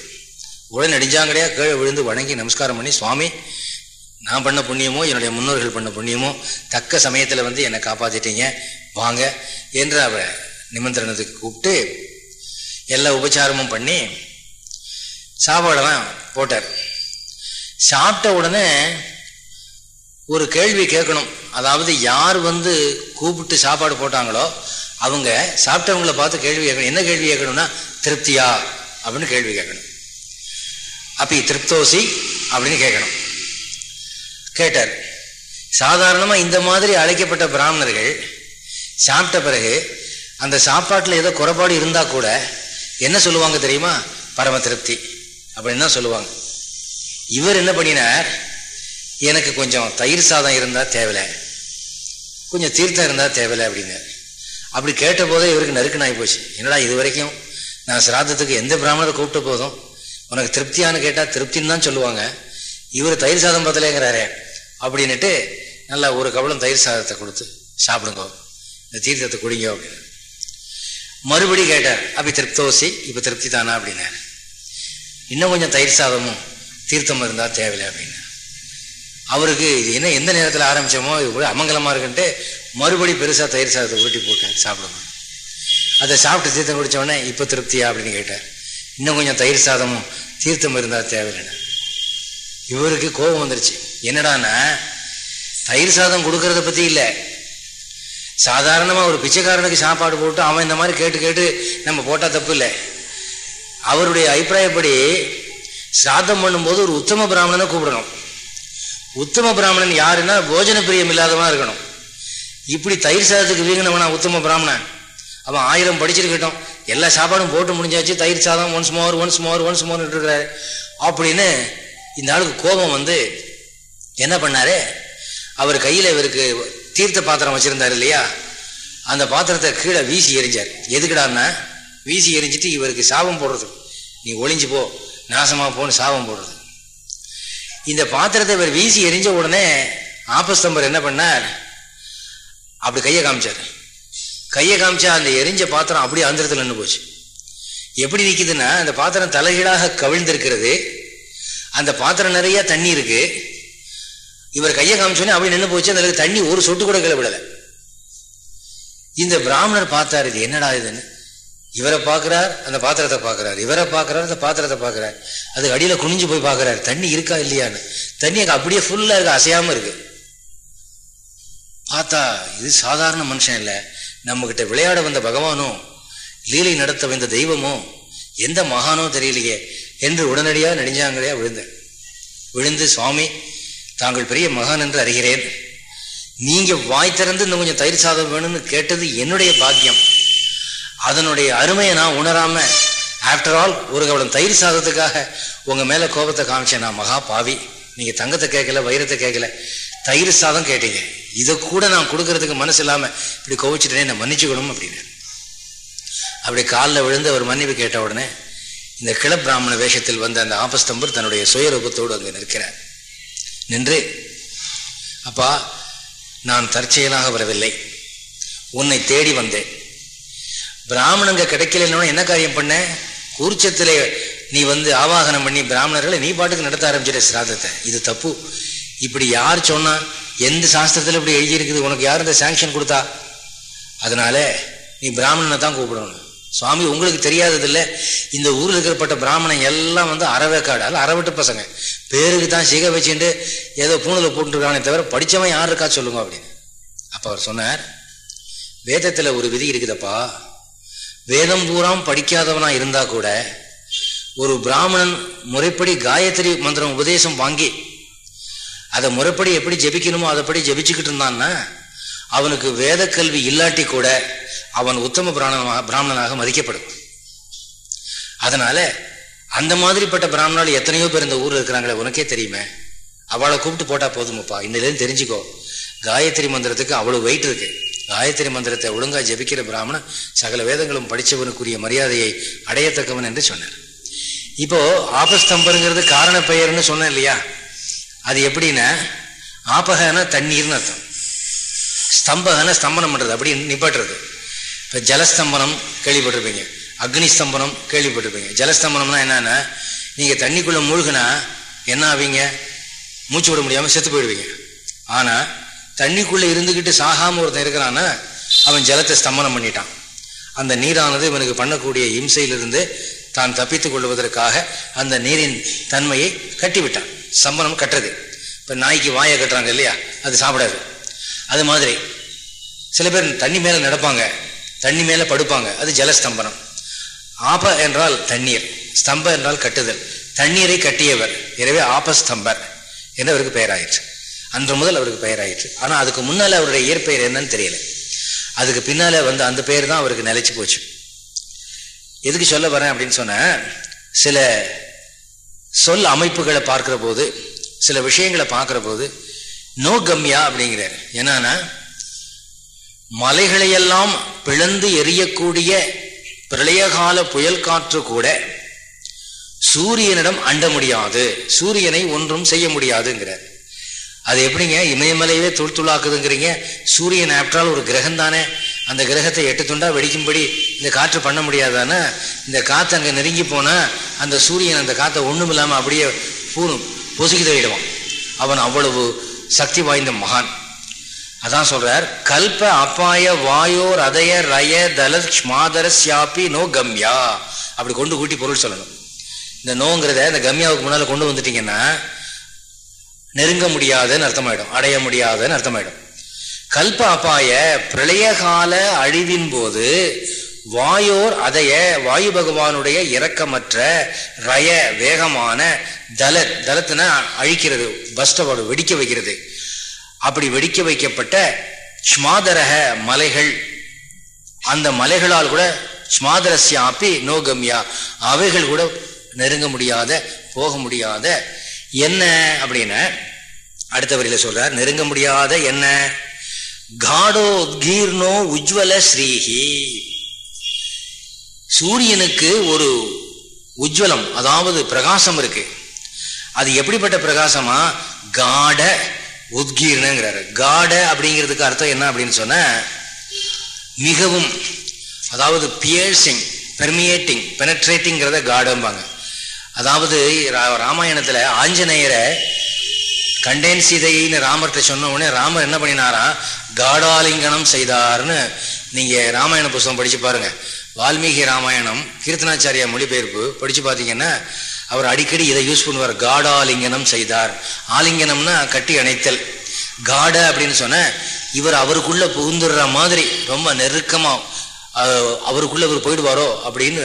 உடனே நடிஞ்சாங்கடையா கீழே விழுந்து வணங்கி நமஸ்காரம் பண்ணி சுவாமி நான் பண்ண புண்ணியமோ என்னுடைய முன்னோர்கள் பண்ண புண்ணியமோ தக்க சமயத்தில் வந்து என்னை காப்பாத்திட்டீங்க. வாங்க என்று அவர் நிமந்திரணத்துக்கு கூப்பிட்டு எல்லா உபச்சாரமும் பண்ணி சாப்பாடெல்லாம் போட்டார். சாப்பிட்ட உடனே ஒரு கேள்வி கேட்கணும். அதாவது யார் வந்து கூப்பிட்டு சாப்பாடு போட்டாங்களோ அவங்க சாப்பிட்டவங்கள பார்த்து கேள்வி கேட்கணும். என்ன கேள்வி கேட்கணும்னா திருப்தியா? அப்படின்னு கேள்வி கேட்கணும். அப்பி திருப்தோசி அப்படின்னு கேட்கணும். கேட்டார் சாதாரணமாக இந்த மாதிரி அழைக்கப்பட்ட பிராமணர்கள் சாப்பிட்ட பிறகு அந்த சாப்பாட்டில் ஏதோ குறைபாடு இருந்தால் கூட என்ன சொல்லுவாங்க தெரியுமா? பரம திருப்தி அப்படின்னு தான் சொல்லுவாங்க. இவர் என்ன பண்ணினார்? எனக்கு கொஞ்சம் தயிர் சாதம் இருந்தால் தேவையில்ல. கொஞ்சம் தீர்த்தம் இருந்தால் தேவையில்ல அப்படின்னு அப்படி கேட்ட போதே இவருக்கு நறுக்கு நாய் போச்சு. என்னடா இது வரைக்கும் நான் சிராதத்துக்கு எந்த பிராமணரை கூப்பிட்ட போதும்? உனக்கு திருப்தியான்னு கேட்டால் திருப்தின்னு தான் சொல்லுவாங்க. இவர் தயிர் சாதம் பத்தலைங்கிறாரே அப்படின்னுட்டு நல்லா ஒரு கவலம் தயிர் சாதத்தை கொடுத்து சாப்பிடுங்க இந்த தீர்த்தத்தை குடிங்க அப்படின்னு மறுபடி கேட்டார் அப்படி திருப்தோசி இப்போ திருப்தி தானா அப்படின்னாரு. இன்னும் கொஞ்சம் தயிர் சாதமும் தீர்த்தம் இருந்தால் தேவையில்லை அப்படின்னு அவருக்கு இது என்ன எந்த நேரத்தில் ஆரம்பித்தோமோ இது கூட அமங்கலமாக இருக்குன்ட்டு மறுபடி பெருசாக தயிர் சாதத்தை உருட்டி போட்டேன் சாப்பிடுங்க. அதை சாப்பிட்டு தீர்த்தம் குடித்தோடனே இப்போ திருப்தியா? அப்படின்னு கேட்டார். இன்னும் கொஞ்சம் தயிர் சாதமும் தீர்த்தம் இருந்தா தேவையில்லைன்னு இவருக்கு கோபம் வந்துருச்சு. என்னடான்னா தயிர் சாதம் கொடுக்கறத பத்தி இல்லை. சாதாரணமாக ஒரு பிச்சைக்காரனுக்கு சாப்பாடு போட்டு அவன் இந்த மாதிரி கேட்டு கேட்டு நம்ம போட்டால் தப்பு இல்லை. அவருடைய அபிப்பிராயப்படி சாதம் பண்ணும்போது ஒரு உத்தம பிராமணனை கூப்பிடணும். உத்தம பிராமணன் யாருன்னா போஜன பிரியம் இல்லாதவனா இருக்கணும். இப்படி தயிர் சாதத்துக்கு வீங்கினவனா உத்தம பிராமணன். அவன் ஆயிரம் படிச்சிருக்கட்டும் எல்லா சாப்பாடும் போட்டு முடிஞ்சாச்சு தயிர் சாதம் once more once more once more இருக்கிறாரு அப்படின்னு இந்த ஆளுக்கு கோபம் வந்து என்ன பண்ணாரு? அவர் கையில் இவருக்கு தீர்த்த பாத்திரம் வச்சிருந்தாரு இல்லையா? அந்த பாத்திரத்தை கீழே வீசி எரிஞ்சார் எதுக்குடான்னா வீசி எரிஞ்சிட்டு இவருக்கு சாபம் போடுறது. நீ ஒளிஞ்சு போ நாசமாக போன்னு சாபம் போடுறது. இந்த பாத்திரத்தை இவர் வீசி எரிஞ்ச உடனே ஆபஸ்தம்பர் என்ன பண்ணார்? அப்படி கையை காமிச்சார். கையை காமிச்சா அந்த எரிஞ்ச பாத்திரம் அப்படியே அந்தரத்தில் நின்று போச்சு. எப்படி நிற்குதுன்னா அந்த பாத்திரம் தலைகீழாக கவிழ்ந்திருக்கிறது. அந்த பாத்திரம் நிறைய தண்ணி இருக்கு. இவர் கையை காமிச்சோன்னே அப்படி நின்று போச்சு. அந்த தண்ணி ஒரு சொட்டு கூட கீழே விடலை. இந்த பிராமணர் பார்த்தார் இது என்னடா இதுன்னு. இவரை பார்க்கிறார் அந்த பாத்திரத்தை பார்க்கிறார். இவரை பார்க்கிறார் அந்த பாத்திரத்தை பார்க்கிறார். அது அடியில் குனிஞ்சு போய் பார்க்கிறார். தண்ணி இருக்கா இல்லையான்னு. தண்ணி அங்கே அப்படியே ஃபுல்லாக இருக்கு அசையாமல் இருக்கு. பார்த்தா இது சாதாரண மனுஷன் இல்லை. நம்ம கிட்ட விளையாட வந்த பகவானோ லீலை நடத்த வந்த தெய்வமோ எந்த மகானோ தெரியலையே என்று உடனடியாக நெடுஞ்சாங்கடையா விழுந்தார் விழுந்து சுவாமி தாங்கள் பெரிய மகான் என்று அறிகிறேன். நீங்க வாய் திறந்து இன்னும் கொஞ்சம் தயிர் சாதம் வேணும்னு கேட்டது என்னுடைய பாக்கியம். அதனுடைய அருமையை நான் உணராம ஆஃப்டர் ஆல் ஒரு கவலம் தயிர் சாதத்துக்காக உங்க மேல கோபத்தை காமிச்சேன். நான் மகா பாவி. நீங்க தங்கத்தை கேட்கல வைரத்தை கேட்கல தயிர் சாதம் கேட்டீங்க. இதை கூட நான் கொடுக்கறதுக்கு மனசு இல்லாமல் இப்படி கோவிச்சுட்டேனே நான் மன்னிச்சுக்கணும் அப்படின்னு. அப்படி காலில் விழுந்து அவர் மன்னிப்பு கேட்ட உடனே இந்த கிளப்பிராமண வேஷத்தில் வந்த அந்த ஆபஸ்தம்பர் தன்னுடைய சுயரூபத்தோடு அங்கே நிற்கிறார். நின்று அப்பா நான் தற்செயலாக வரவில்லை. உன்னை தேடி வந்தேன். பிராமணங்க கிடைக்கலன்னு என்ன காரியம் பண்ண? கூர்ச்சத்திலே நீ வந்து ஆவாகனம் பண்ணி பிராமணர்களை நீ பாட்டுக்கு நடத்த ஆரம்பிச்சிட்ட சிராதத்தை. இது தப்பு. இப்படி யார் சொன்னா எந்த சாஸ்திரத்தில் இப்படி எழுதியிருக்குது? உனக்கு யார் இந்த சாங்ஷன் கொடுத்தா? அதனால நீ பிராமணனை தான் கூப்பிடணும். சுவாமி உங்களுக்கு தெரியாததில்ல இந்த ஊரில் இருக்கிறப்பட்ட பிராமணன் எல்லாம் வந்து அறவேக்காடு அறவட்டு பசங்க. பேருக்கு தான் சிகை வச்சுட்டு ஏதோ பூணில் போட்டுருக்கானே தவிர படித்தவன் யார் இருக்கா சொல்லுங்க அப்படின்னு. அப்போ அவர் சொன்னார் வேதத்தில் ஒரு விதி இருக்குதப்பா. வேதம் பூராம் படிக்காதவனா இருந்தா கூட ஒரு பிராமணன் முறைப்படி காயத்ரி மந்திரம் உபதேசம் வாங்கி அதை முறைப்படி எப்படி ஜெபிக்கணுமோ அதைப்படி ஜெபிச்சுக்கிட்டு இருந்தான்னா அவனுக்கு வேத கல்வி இல்லாட்டி கூட அவன் உத்தம பிராமணமாக பிராமணனாக மதிக்கப்படும். அதனால அந்த மாதிரிப்பட்ட பிராமணர்கள் எத்தனையோ பேர் இந்த ஊர்ல இருக்கிறாங்களே உனக்கே தெரியுமே. அவளை கூப்பிட்டு போட்டா போதுமப்பா. இன்னிலேருந்து தெரிஞ்சுக்கோ. காயத்ரி மந்திரத்துக்கு அவ்வளவு வெயிட் இருக்கு. காயத்ரி மந்திரத்தை ஒழுங்கா ஜபிக்கிற பிராமணன் சகல வேதங்களும் படித்தவனுக்குரிய மரியாதையை அடையத்தக்கவன் என்று சொன்னார். இப்போ ஆபஸ்தம்பருங்கிறது காரண பெயர்னு சொன்னேன் இல்லையா? அது எப்படின்னா ஆபகன தண்ணீர்னு அர்த்தம். ஸ்தம்பகன ஸ்தம்பனம் பண்றது அப்படி நிப்பாட்டுறது. இப்போ ஜலஸ்தம்பனம் கேள்விப்பட்டிருப்பீங்க. அக்னி ஸ்தம்பனம் கேள்விப்பட்டிருப்பீங்க. ஜலஸ்தம்பனம்னா என்னன்னா நீங்கள் தண்ணிக்குள்ள மூழ்கினா என்ன ஆவீங்க? மூச்சு விட முடியாமல் செத்து போயிடுவீங்க. ஆனால் தண்ணிக்குள்ளே இருந்துக்கிட்டு சாகாம ஒருத்தன் இருக்கிறான்னா அவன் ஜலத்தை ஸ்தம்பனம் பண்ணிட்டான். அந்த நீரானது இவனுக்கு பண்ணக்கூடிய இம்சையிலிருந்து தான் தப்பித்துக் கொள்வதற்காக அந்த நீரின் தன்மையை கட்டிவிட்டான். ஸ்தம்பனம் கட்டுறது. இப்போ நாய்க்கு வாயை கட்டுறாங்க இல்லையா? அது சாப்பிடாது. அது மாதிரி சில பேர் தண்ணி மேலே நடப்பாங்க. தண்ணி மேலே படுப்பாங்க. அது ஜலஸ்தம்பனம். ஆப என்றால் தண்ணீர். ஸ்தம்ப என்றால் கட்டுதல். தண்ணீரை கட்டியவர். எனவே ஆபஸ்தம்பர் என்று அவருக்கு பெயராயிற்று. அன்று முதல் அவருக்கு பெயராயிற்று. ஆனால் அதுக்கு முன்னால் அவருடைய இயற்பெயர் என்னன்னு தெரியல. அதுக்கு பின்னால வந்து அந்த பெயர் தான் அவருக்கு நிலைச்சு போச்சு. எதுக்கு சொல்ல வரேன் அப்படின்னு சொன்ன சில சொல் அமைப்புகளை பார்க்கிற போது சில விஷயங்களை பார்க்கிற போது நோ கம்யா அப்படிங்கிறார். என்னன்னா மலைகளையெல்லாம் பிளந்து எரியக்கூடிய பிரளயகால புயல் காற்று கூட சூரியனிடம் அண்ட முடியாது. சூரியனை ஒன்றும் செய்ய முடியாதுங்கிறார். அது எப்படிங்க? இமயமலையவே தொழில் துளாக்குதுங்கிறீங்க? சூரியன் ஆப்டால் ஒரு கிரகம் தானே அந்த கிரகத்தை எட்டு துண்டா வெடிக்கும்படி இந்த காற்று பண்ண முடியாதானே? இந்த காற்று அங்கே நெருங்கி போனால் அந்த சூரியன் அந்த காற்றை ஒன்றும் இல்லாமல் அப்படியே பூணும் பொசுக்கி தள்ளிடுவான் அவன் அவ்வளவு சக்தி வாய்ந்த மகான். அதான் சொல்றார் கல்ப அப்பாய வாயோ ரதய ரய தல ஸ்மாதர சியாப்பி நோ கம்யா. அப்படி கொண்டு கூட்டி பொருள் சொல்லணும். இந்த நோங்கிறத இந்த கம்யாவுக்கு முன்னால் கொண்டு வந்துட்டீங்கன்னா நெருங்க முடியாதுன்னு அர்த்தமாயிடும் அடைய முடியாதுன்னு அர்த்தமாயிடும். கல்ப அப்பாய பிரளயகால அழிவின் போது வாயோர் அதைய வாயு பகவானுடைய இரக்கமற்ற ரய வேகமான தலத் தலத்தின அழிக்கிறது பஸ்டவோடு வெடிக்க வைக்கிறது. அப்படி வெடிக்க வைக்கப்பட்ட ஸ்மாதரக மலைகள் அந்த மலைகளால் கூட ஸ்மாதரஸ்யாப்பி நோகம்யா அவைகள் கூட நெருங்க முடியாத போக முடியாத என்ன அப்படின்னு அடுத்த வரியில சொல்றார் நெருங்க முடியாத என்ன? காடோ உத்கீர்ணோ உஜ்வல ஸ்ரீஹி. சூரியனுக்கு ஒரு உஜ்வலம் அதாவது பிரகாசம் இருக்கு. அது எப்படிப்பட்ட பிரகாசமா? காட உத்கீர்ணங்கிறாரு. காட அப்படிங்கிறதுக்கு அர்த்தம் என்ன அப்படின்னு சொன்ன மிகவும் அதாவது பியர்சிங் பெர்மியேட்டிங் பெனட்ரேட்டிங்கிறத காடம்பாங்க. அதாவது ராமாயணத்துல ஆஞ்சநேயரை கண்டேன் சீதைன்னு ராமர்கிட்ட சொன்ன உடனே ராமர் என்ன பண்ணினாரா காடாலிங்கனம் செய்தார்னு நீங்க ராமாயண புஸ்தகம் படிச்சு பாருங்க. வால்மீகி ராமாயணம் கீர்த்தனாச்சாரியா மொழிபெயர்ப்பு படிச்சு பார்த்தீங்கன்னா அவர் அடிக்கடி இதை யூஸ் பண்ணுவார். காடாலிங்கனம் செய்தார். ஆலிங்கனம்னா கட்டி அணைத்தல். காட அப்படின்னு சொன்ன இவர் அவருக்குள்ள புகுந்துடுற மாதிரி ரொம்ப நெருக்கமா அவருக்குள்ள இவர் போயிடுவாரோ அப்படின்னு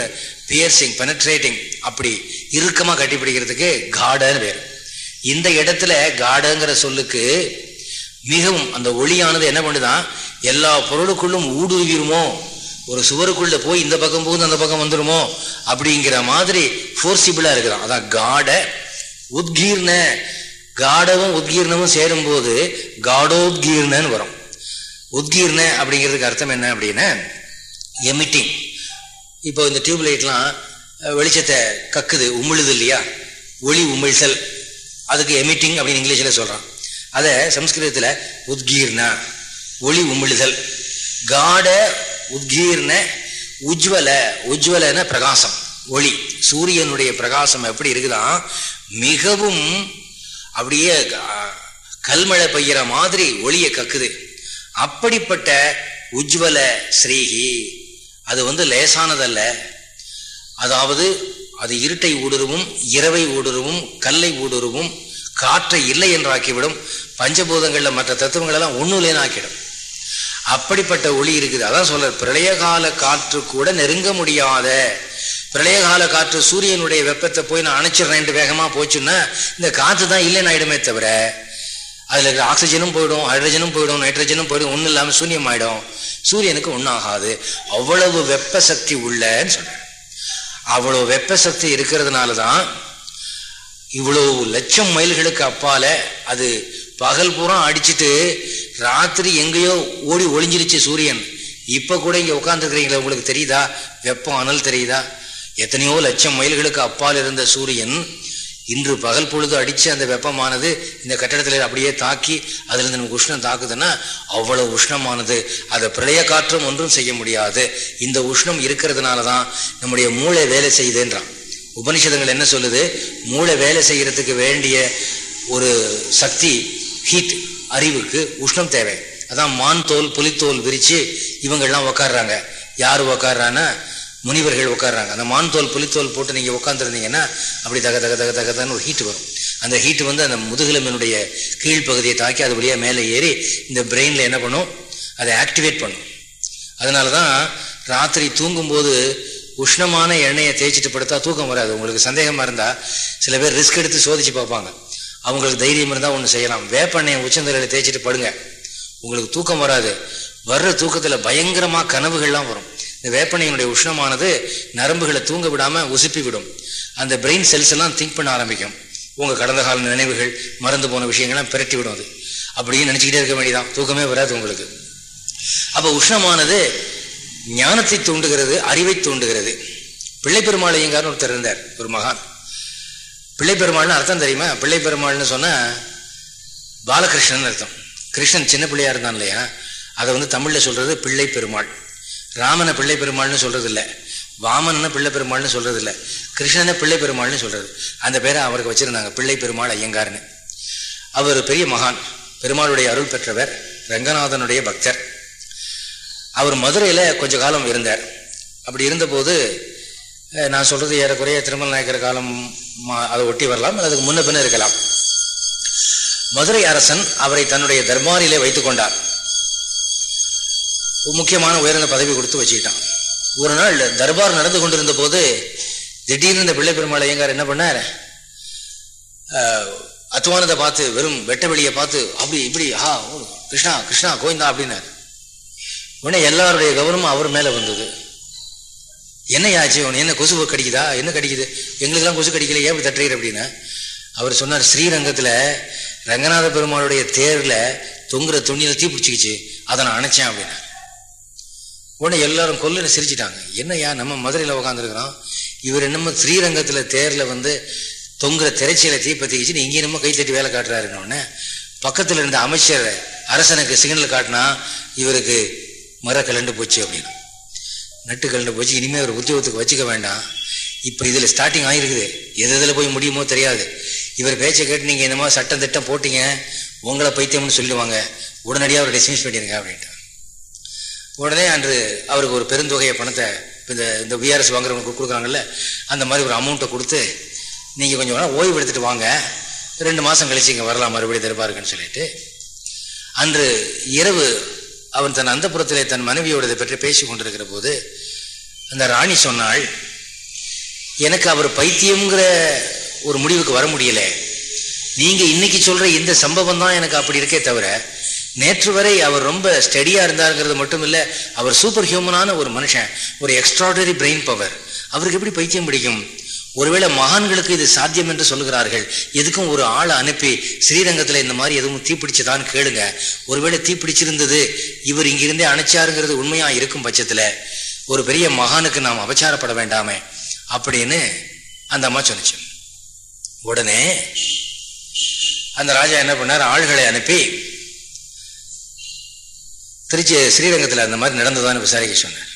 பியர்சிங் பெனட்ரேட்டிங் அப்படி இறுக்கமா கட்டி பிடிக்கிறதுக்கு காடன்னு பேர். இந்த இடத்துல காடங்கிற சொல்லுக்கு மிகவும் அந்த ஒளியானது என்ன பண்ணுதான் எல்லா பொருளுக்குள்ளும் ஊடுருவிருமோ ஒரு சுவருக்குள்ள போய் இந்த பக்கம் போகுது அந்த பக்கம் வந்துடுமோ அப்படிங்கிற மாதிரி ஃபோர்சிபிளா இருக்கிறான். அதான் காட. உத்கீர்ண. காடவும் உத்கீர்ணமும் சேரும் போது காடோத்கீர்ணன்னு வரும். உத்கீர்ண அப்படிங்கிறதுக்கு அர்த்தம் என்ன அப்படின்னா எமிட்டிங் இப்போ இந்த டியூப் லைட்லாம் வெளிச்சத்தை கக்குது உமிழுது இல்லையா? ஒளி உமிழ்சல் அதுக்கு எமிட்டிங் அப்படின்னு இங்கிலீஷில் சொல்கிறான் அதை சம்ஸ்கிருதத்தில் உத்கீர்ண ஒளி உமிழுதல். காட உத்கீர்ண உஜ்வல உஜ்வலன பிரகாசம் ஒளி. சூரியனுடைய பிரகாசம் எப்படி இருக்குதான் மிகவும் அப்படியே கல்மழை பெய்கிற மாதிரி ஒளியை கக்குது. அப்படிப்பட்ட உஜ்வல ஸ்ரீஹி அது வந்து லேசானதல்ல. அதாவது அது இருட்டை ஊடுருவும் இரவை ஊடுருவும் கல்லை ஊடுருவும் காற்றை இல்லை என்றாக்கிவிடும் பஞ்சபூதங்களில் மற்ற தத்துவங்கள் எல்லாம் ஒண்ணுலேன்னு ஆக்கிடும். அப்படிப்பட்ட ஒளி இருக்குது. அதான் சொல்ற பிரளயகால காற்று கூட நெருங்க முடியாத பிரளயகால காற்று சூரியனுடைய வெப்பத்தை போய் நான் அணைச்சிடுறேன்ட்டு வேகமா போச்சுன்னா இந்த காற்று தான் இல்லைன்னு ஆயிடுமே தவிர அதுல இருக்கிற ஆக்சிஜனும் போயிடும் ஹைட்ரஜனும் போயிடும் நைட்ரஜனும் போயிடும் ஒன்றும் இல்லாமல் சூன்யம் ஆயிடும் சூரியனுக்கு ஒன்றாகாது அவ்வளவு வெப்ப சக்தி உள்ளன்னு சொல்றேன் அவ்வளவு வெப்ப சக்தி இருக்கிறதுனால தான் இவ்வளவு லட்சம் மைல்களுக்கு அப்பால அது பகல் பூரா அடிச்சுட்டு ராத்திரி எங்கேயோ ஓடி ஒளிஞ்சிருச்சு சூரியன். இப்போ கூட இங்கே உட்காந்துருக்கிறீங்களே உங்களுக்கு தெரியுதா? வெப்பம் அனல் தெரியுதா? எத்தனையோ லட்சம் மைல்களுக்கு அப்பால் இருந்த சூரியன் இன்று பகல் பொழுது அடித்து அந்த வெப்பமானது இந்த கட்டடத்தில் அப்படியே தாக்கி அதுல இருந்து நமக்கு உஷ்ணம் தாக்குதுன்னா அவ்வளோ உஷ்ணமானது. அதை பிரளய காற்றும் ஒன்றும் செய்ய முடியாது. இந்த உஷ்ணம் இருக்கிறதுனால தான் நம்முடைய மூளை வேலை செய்யுதுன்றான். உபனிஷதங்கள் என்ன சொல்லுது? மூளை வேலை செய்கிறதுக்கு வேண்டிய ஒரு சக்தி ஹீட் அறிவுக்கு உஷ்ணம் தேவை. அதான் மான் தோல் புலித்தோல் விரித்து இவங்கெல்லாம் உக்காடுறாங்க யார் உக்காடுறான்னா முனிவர்கள் உட்காடுறாங்க அந்த மான் தோல் புலித்தோல் போட்டு நீங்கள் உட்காந்துருந்தீங்கன்னா அப்படி தக தக தக தகதான்னு ஒரு ஹீட் வரும். அந்த ஹீட் வந்து அந்த முதுகிலமினுடைய கீழ்ப்பகுதியை தாக்கி அது வழியாக மேலே ஏறி இந்த பிரெயினில் என்ன பண்ணும்? அதை ஆக்டிவேட் பண்ணும். அதனால தான் ராத்திரி தூங்கும்போது உஷ்ணமான எண்ணெயை தேய்ச்சிட்டு படுத்தா தூக்கம் வராது. உங்களுக்கு சந்தேகமாக இருந்தால் சில பேர் ரிஸ்க் எடுத்து சோதிச்சு பார்ப்பாங்க. அவங்களுக்கு தைரியம் இருந்தால் ஒன்று செய்யலாம். வேப்பண்ணையை உச்சந்தலையில் தேய்ச்சிட்டு படுங்க. உங்களுக்கு தூக்கம் வராது. வர்ற தூக்கத்தில் பயங்கரமாக கனவுகள்லாம் வரும். இந்த வேப்பனையினுடைய உஷ்ணமானது நரம்புகளை தூங்க விடாமல் உசுப்பி விடும் அந்த பிரெயின் செல்ஸ் எல்லாம் திங்க் பண்ண ஆரம்பிக்கும். உங்கள் கடந்த கால நினைவுகள் மறந்து போன விஷயங்கள்லாம் பிரட்டி விடும் அது. அப்படின்னு நினச்சிக்கிட்டே இருக்க வேண்டியதான் தூக்கமே வராது உங்களுக்கு. அப்போ உஷ்ணமானது ஞானத்தை தூண்டுகிறது அறிவை தூண்டுகிறது. பிள்ளை பெருமாள் ஐயங்கார்னு ஒருத்தர் இருந்தார். ஒரு மகான். பிள்ளை பெருமாள்னு அர்த்தம் தெரியுமா? பிள்ளை பெருமாள்னு சொன்னால் பாலகிருஷ்ணன் அர்த்தம். கிருஷ்ணன் சின்ன பிள்ளையா இருந்தான் இல்லையா? அதை வந்து தமிழில் சொல்கிறது பிள்ளை பெருமாள் ராமனை பிள்ளை பெருமாள்னு சொல்கிறது இல்லை வாமன பிள்ளை பெருமாள்னு சொல்கிறது இல்லை கிருஷ்ணனை பிள்ளை பெருமாள்னு சொல்கிறது அந்த பேரை அவருக்கு வச்சுருந்தாங்க பிள்ளை பெருமாள் ஐயங்கார்னு. அவர் பெரிய மகான். பெருமாளுடைய அருள் பெற்றவர் ரங்கநாதனுடைய பக்தர். அவர் மதுரையில் கொஞ்ச காலம் இருந்தார். அப்படி இருந்தபோது நான் சொல்றது ஏறக்குறைய திருமல் நாயக்கர் காலம் அதை ஒட்டி வரலாம். அதுக்கு முன்ன பின்ன இருக்கலாம். மதுரை அரசன் அவரை தன்னுடைய தர்பாரிலே வைத்துக் கொண்டார். முக்கியமான உயர்ந்த பதவி கொடுத்து வச்சுக்கிட்டான். ஒரு நாள் தர்பார் நடந்து கொண்டிருந்த போது திடீர்னு இந்த பிள்ளை பெருமாள் ஐயங்கார் என்ன பண்ணார்? அத்துவானதை பார்த்து வெறும் வெட்ட வெளியை பார்த்து அப்படி இப்படி ஆ கிருஷ்ணா கிருஷ்ணா கோவிந்தா அப்படின்னாரு. உடனே எல்லாருடைய கவனமும் அவர் மேலே வந்தது. என்ன ஆச்சு என்ன கொசு கடிக்குதா? என்ன கடிக்குது? எங்களுக்கெல்லாம் கொசு கடிக்கல ஏன் தட்டுறீர் அப்படின்னு? அவர் சொன்னார் ஸ்ரீரங்கத்தில் ரங்கநாத பெருமாளுடைய தேரில் தொங்குற துணியில் தீ பிடிச்சிக்கிச்சு அதை நான் அணைச்சேன் அப்படின்னா. உடனே எல்லாரும் கொல்லுன்னு சிரிச்சிட்டாங்க. என்னையா நம்ம மதுரையில் உட்காந்துருக்கிறோம் இவர் என்னமோ ஸ்ரீரங்கத்தில் தேரில் வந்து தொங்குற திரைச்சியில தீப்பத்திக்கிச்சு இங்கே என்னமோ கைத்தட்டி வேலை காட்டுறாருன்னு பக்கத்தில் இருந்த அமைச்சர் அரசனுக்கு சிக்னல் காட்டினா இவருக்கு மர கலண்டு போச்சு அப்படின்னு. நட்டு கலண்டு போச்சு இனிமேல் ஒரு உத்தியோகத்துக்கு வச்சுக்க வேண்டாம். இப்போ இதில் ஸ்டார்டிங் ஆகிருக்குது எது இதில் போய் முடியுமோ தெரியாது. இவர் பேச்சை கேட்டு நீங்கள் இந்த மாதிரி சட்டம் திட்டம் போட்டீங்க உங்களை பைத்தியம்னு சொல்லிடுவாங்க. உடனடியாக அவரை டிஸ்மிஸ் பண்ணிடுங்க அப்படின்ட்டு உடனே அன்று அவருக்கு ஒரு பெருந்தொகையை பணத்தை இந்த இந்த விஆர்எஸ் வாங்குறவங்களுக்கு கொடுக்குறாங்கல்ல அந்த மாதிரி ஒரு அமௌண்ட்டை கொடுத்து நீங்கள் கொஞ்சம் வேணால் ஓய்வு எடுத்துகிட்டு வாங்க. ரெண்டு மாதம் கழிச்சு இங்கே வரலாம் மறுபடியும் தருப்பாருக்குன்னு சொல்லிட்டு. அன்று இரவு அவன் தன் அந்தப்புறத்திலே தன் மனைவியோட பற்றி பேசி கொண்டிருக்கிற போது அந்த ராணி சொன்னாள் எனக்கு அவர் பைத்தியம்ங்கிற ஒரு முடிவுக்கு வர முடியல. நீங்கள் இன்னைக்கு சொல்கிற இந்த சம்பவம் தான் எனக்கு அப்படி இருக்கே தவிர நேற்று வரை அவர் ரொம்ப ஸ்டடியாக இருந்தாருங்கிறது மட்டும் இல்லை அவர் சூப்பர் ஹியூமனான ஒரு மனுஷன் ஒரு எக்ஸ்ட்ராடரி பிரெயின் பவர் அவருக்கு எப்படி பைத்தியம் பிடிக்கும்? ஒருவேளை மகான்களுக்கு இது சாத்தியம் என்று சொல்லுகிறார்கள். எதுக்கும் ஒரு ஆளை அனுப்பி ஸ்ரீரங்கத்தில் இந்த மாதிரி எதுவும் தீப்பிடிச்சதான்னு கேளுங்க. ஒருவேளை தீப்பிடிச்சிருந்தது இவர் இங்கிருந்தே அணைச்சாருங்கிறது உண்மையா இருக்கும் பட்சத்தில் ஒரு பெரிய மகானுக்கு நாம் அபச்சாரப்பட வேண்டாமே அப்படின்னு அந்த அம்மா சொன்னிச்சு. உடனே அந்த ராஜா என்ன பண்ணார்? ஆள்களை அனுப்பி திருச்சி ஸ்ரீரங்கத்தில் அந்த மாதிரி நடந்ததான்னு விசாரிக்க சொன்னார்.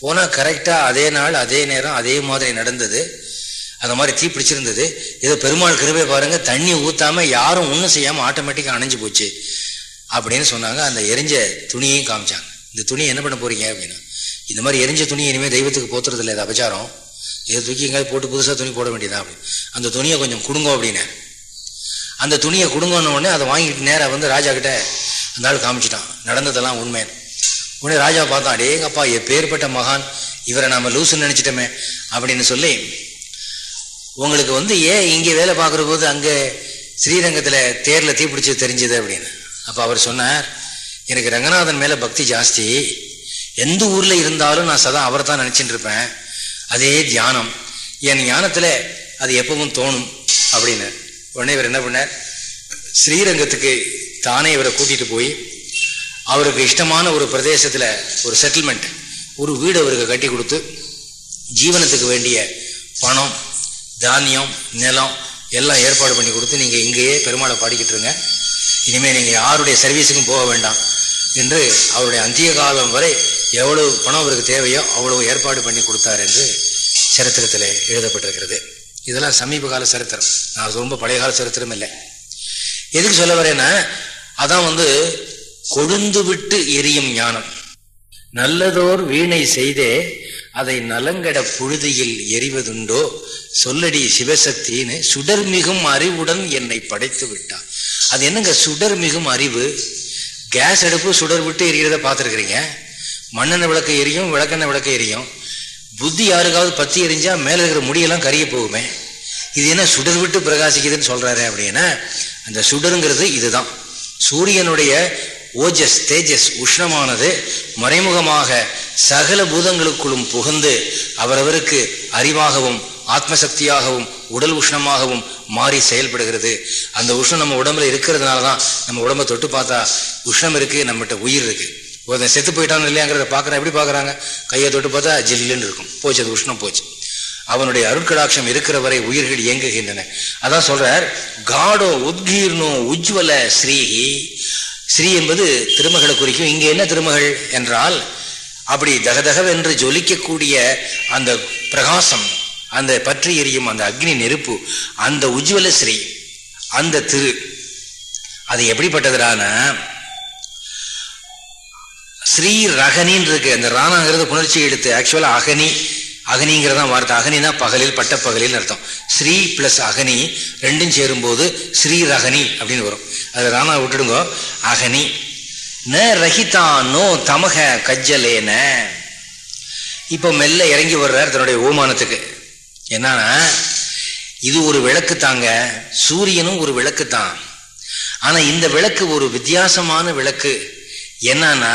போனால் கரெக்டாக அதே நாள் அதே நேரம் அதே மாதிரி நடந்தது. அந்த மாதிரி தீ பிடிச்சிருந்தது. ஏதோ பெருமாள் கிருபை பாருங்க தண்ணி ஊத்தாம யாரும் ஒன்றும் செய்யாமல் ஆட்டோமேட்டிக்காக அணைஞ்சு போச்சு. அப்படின்னு சொன்னாங்க. அந்த எரிஞ்ச துணியையும் காமிச்சாங்க. இந்த துணி என்ன பண்ண போறீங்க அப்படின்னா இந்த மாதிரி எரிஞ்ச துணி இனிமேல் தெய்வத்துக்கு போத்துறது இல்லை இது அபச்சாரம். இதை தூக்கி எங்கேயாவது போட்டு புதுசாக துணி போட வேண்டியதான் அப்படின்னு அந்த துணியை கொஞ்சம் கொடுங்க அப்படின்னு. அந்த துணியை கொடுங்கன்னு உடனே அதை வாங்கிட்டு நேராக வந்து ராஜா கிட்ட அந்த ஆள் காமிச்சிட்டான். நடந்ததெல்லாம் உண்மை. உடனே ராஜா பார்த்தான். அடேங்கப்பா எப்பேற்பட்ட மகான். இவரை நாம லூசுன்னு நினைச்சிட்டோமே அப்படின்னு சொல்லி உங்களுக்கு வந்து ஏன் இங்கே வேலை பார்க்குற போது அங்கே ஸ்ரீரங்கத்தில் தேரில் தீப்பிடிச்சு தெரிஞ்சது அப்படின்னு? அப்போ அவர் சொன்னார் எனக்கு ரங்கநாதன் மேலே பக்தி ஜாஸ்தி. எந்த ஊரில் இருந்தாலும் நான் சதா அவரை தான் நினச்சிட்டு இருப்பேன். அதே தியானம். என் ஞானத்தில் அது எப்பவும் தோணும் அப்படின்னு. உடனே இவர் என்ன பண்ணார்? ஸ்ரீரங்கத்துக்கு தானே இவரை கூட்டிகிட்டு போய் அவருக்கு இஷ்டமான ஒரு பிரதேசத்தில் ஒரு செட்டில்மெண்ட் ஒரு வீடு அவருக்கு கட்டி கொடுத்து ஜீவனத்துக்கு வேண்டிய பணம் தானியம் நிலம் எல்லாம் ஏற்பாடு பண்ணி கொடுத்து நீங்கள் இங்கேயே பெருமாளை பாடிக்கிட்டு இருங்க. இனிமேல் நீங்கள் யாருடைய சர்வீஸுக்கும் போக வேண்டாம் என்று அவருடைய அந்திய காலம் வரை எவ்வளவு பணம் அவருக்கு தேவையோ அவ்வளவு ஏற்பாடு பண்ணி கொடுத்தார் என்று சரித்திரத்தில் எழுதப்பட்டிருக்கிறது. இதெல்லாம் சமீப கால சரித்திரம். நான் ரொம்ப பழைய கால சரித்திரம் இல்லை. எதுக்கு சொல்ல வரேன்னா அதான் வந்து கொழுந்து விட்டு எரியும் ஞானம். நல்லதோர் வீணை செய்தே அதை நலங்கட புழுதியில் எரிவதுண்டோ? சொல்லடி சிவசக்தின்னு சுடர் மிகும் அறிவுடன் என்னை படைத்து விட்டான். அது என்னங்க சுடர் மிகும் அறிவு? கேஸ் அடுப்பு சுடர் விட்டு எரியறத பார்த்துருக்குறீங்க? மண்ணெண்ணெய் விளக்கு எரியும் விளக்கெண்ணெய் விளக்கு எரியும். புத்தி யாருக்காவது பத்தி எரிஞ்சா மேலே இருக்கிற முடியெல்லாம் கரிய போகுமே. இது என்ன சுடர் விட்டு பிரகாசிக்குதுன்னு சொல்றாரு அப்படின்னா அந்த சுடருங்கிறது இதுதான். சூரியனுடைய ஓஜஸ் தேஜஸ் உஷ்ணமானது மறைமுகமாக சகல பூதங்களுக்குள்ளும் புகுந்து அவரவருக்கு அறிவாகவும் ஆத்மசக்தியாகவும் உடல் உஷ்ணமாகவும் மாறி செயல்படுகிறது. அந்த உஷ்ணம் நம்ம உடம்புல இருக்கிறதுனால தான் நம்ம உடம்ப தொட்டு பார்த்தா உஷ்ணம் இருக்கு நம்மகிட்ட உயிர் இருக்கு. ஒருத்தன் செத்து போயிட்டான்னு இல்லையாங்கிறத பார்க்குறேன் எப்படி பார்க்குறாங்க? கையை தொட்டு பார்த்தா ஜில்லுன்னு இருக்கும். போச்சு அது உஷ்ணம் போச்சு. அவனுடைய அருட்கடாட்சம் இருக்கிற வரை உயிர்கள் இயங்குகின்றன. அதான் சொல்றார் காடோ உத்கீர்ணோ உஜ்வல ஸ்ரீஹி ஸ்ரீ என்பது திருமகளை குறிக்கும் இங்கே என்ன திருமகள் என்றால் அப்படி தகதகவென்று ஜொலிக்கக்கூடிய அந்த பிரகாசம் அந்த பற்றி எரியும் அந்த அக்னி நெருப்பு அந்த உஜ்வல ஸ்ரீ அந்த திரு அது எப்படிப்பட்டதுடான ஸ்ரீ ரகனின்னு இருக்கு. அந்த ராணாங்கிறது புணர்ச்சி எடுத்து ஆக்சுவலாக அகனி அகனிங்கிறதான் வார்த்தை. அகனினா பகலில் பட்ட பகலில் அர்த்தம். ஸ்ரீ பிளஸ் அகனி ரெண்டும் சேரும்போது ஸ்ரீ ரகனி அப்படின்னு வரும். அது ராணா விட்டுடுங்க. அகனி ந ரஹிதா நோ தமக கஜ்ஜலேன. இப்போ மெல்ல இறங்கி வர்றார் தன்னுடைய ஓமானத்துக்கு. என்னன்னா இது ஒரு விளக்கு தாங்க சூரியனும் ஒரு விளக்கு தான். ஆனால் இந்த விளக்கு ஒரு வித்தியாசமான விளக்கு. என்னன்னா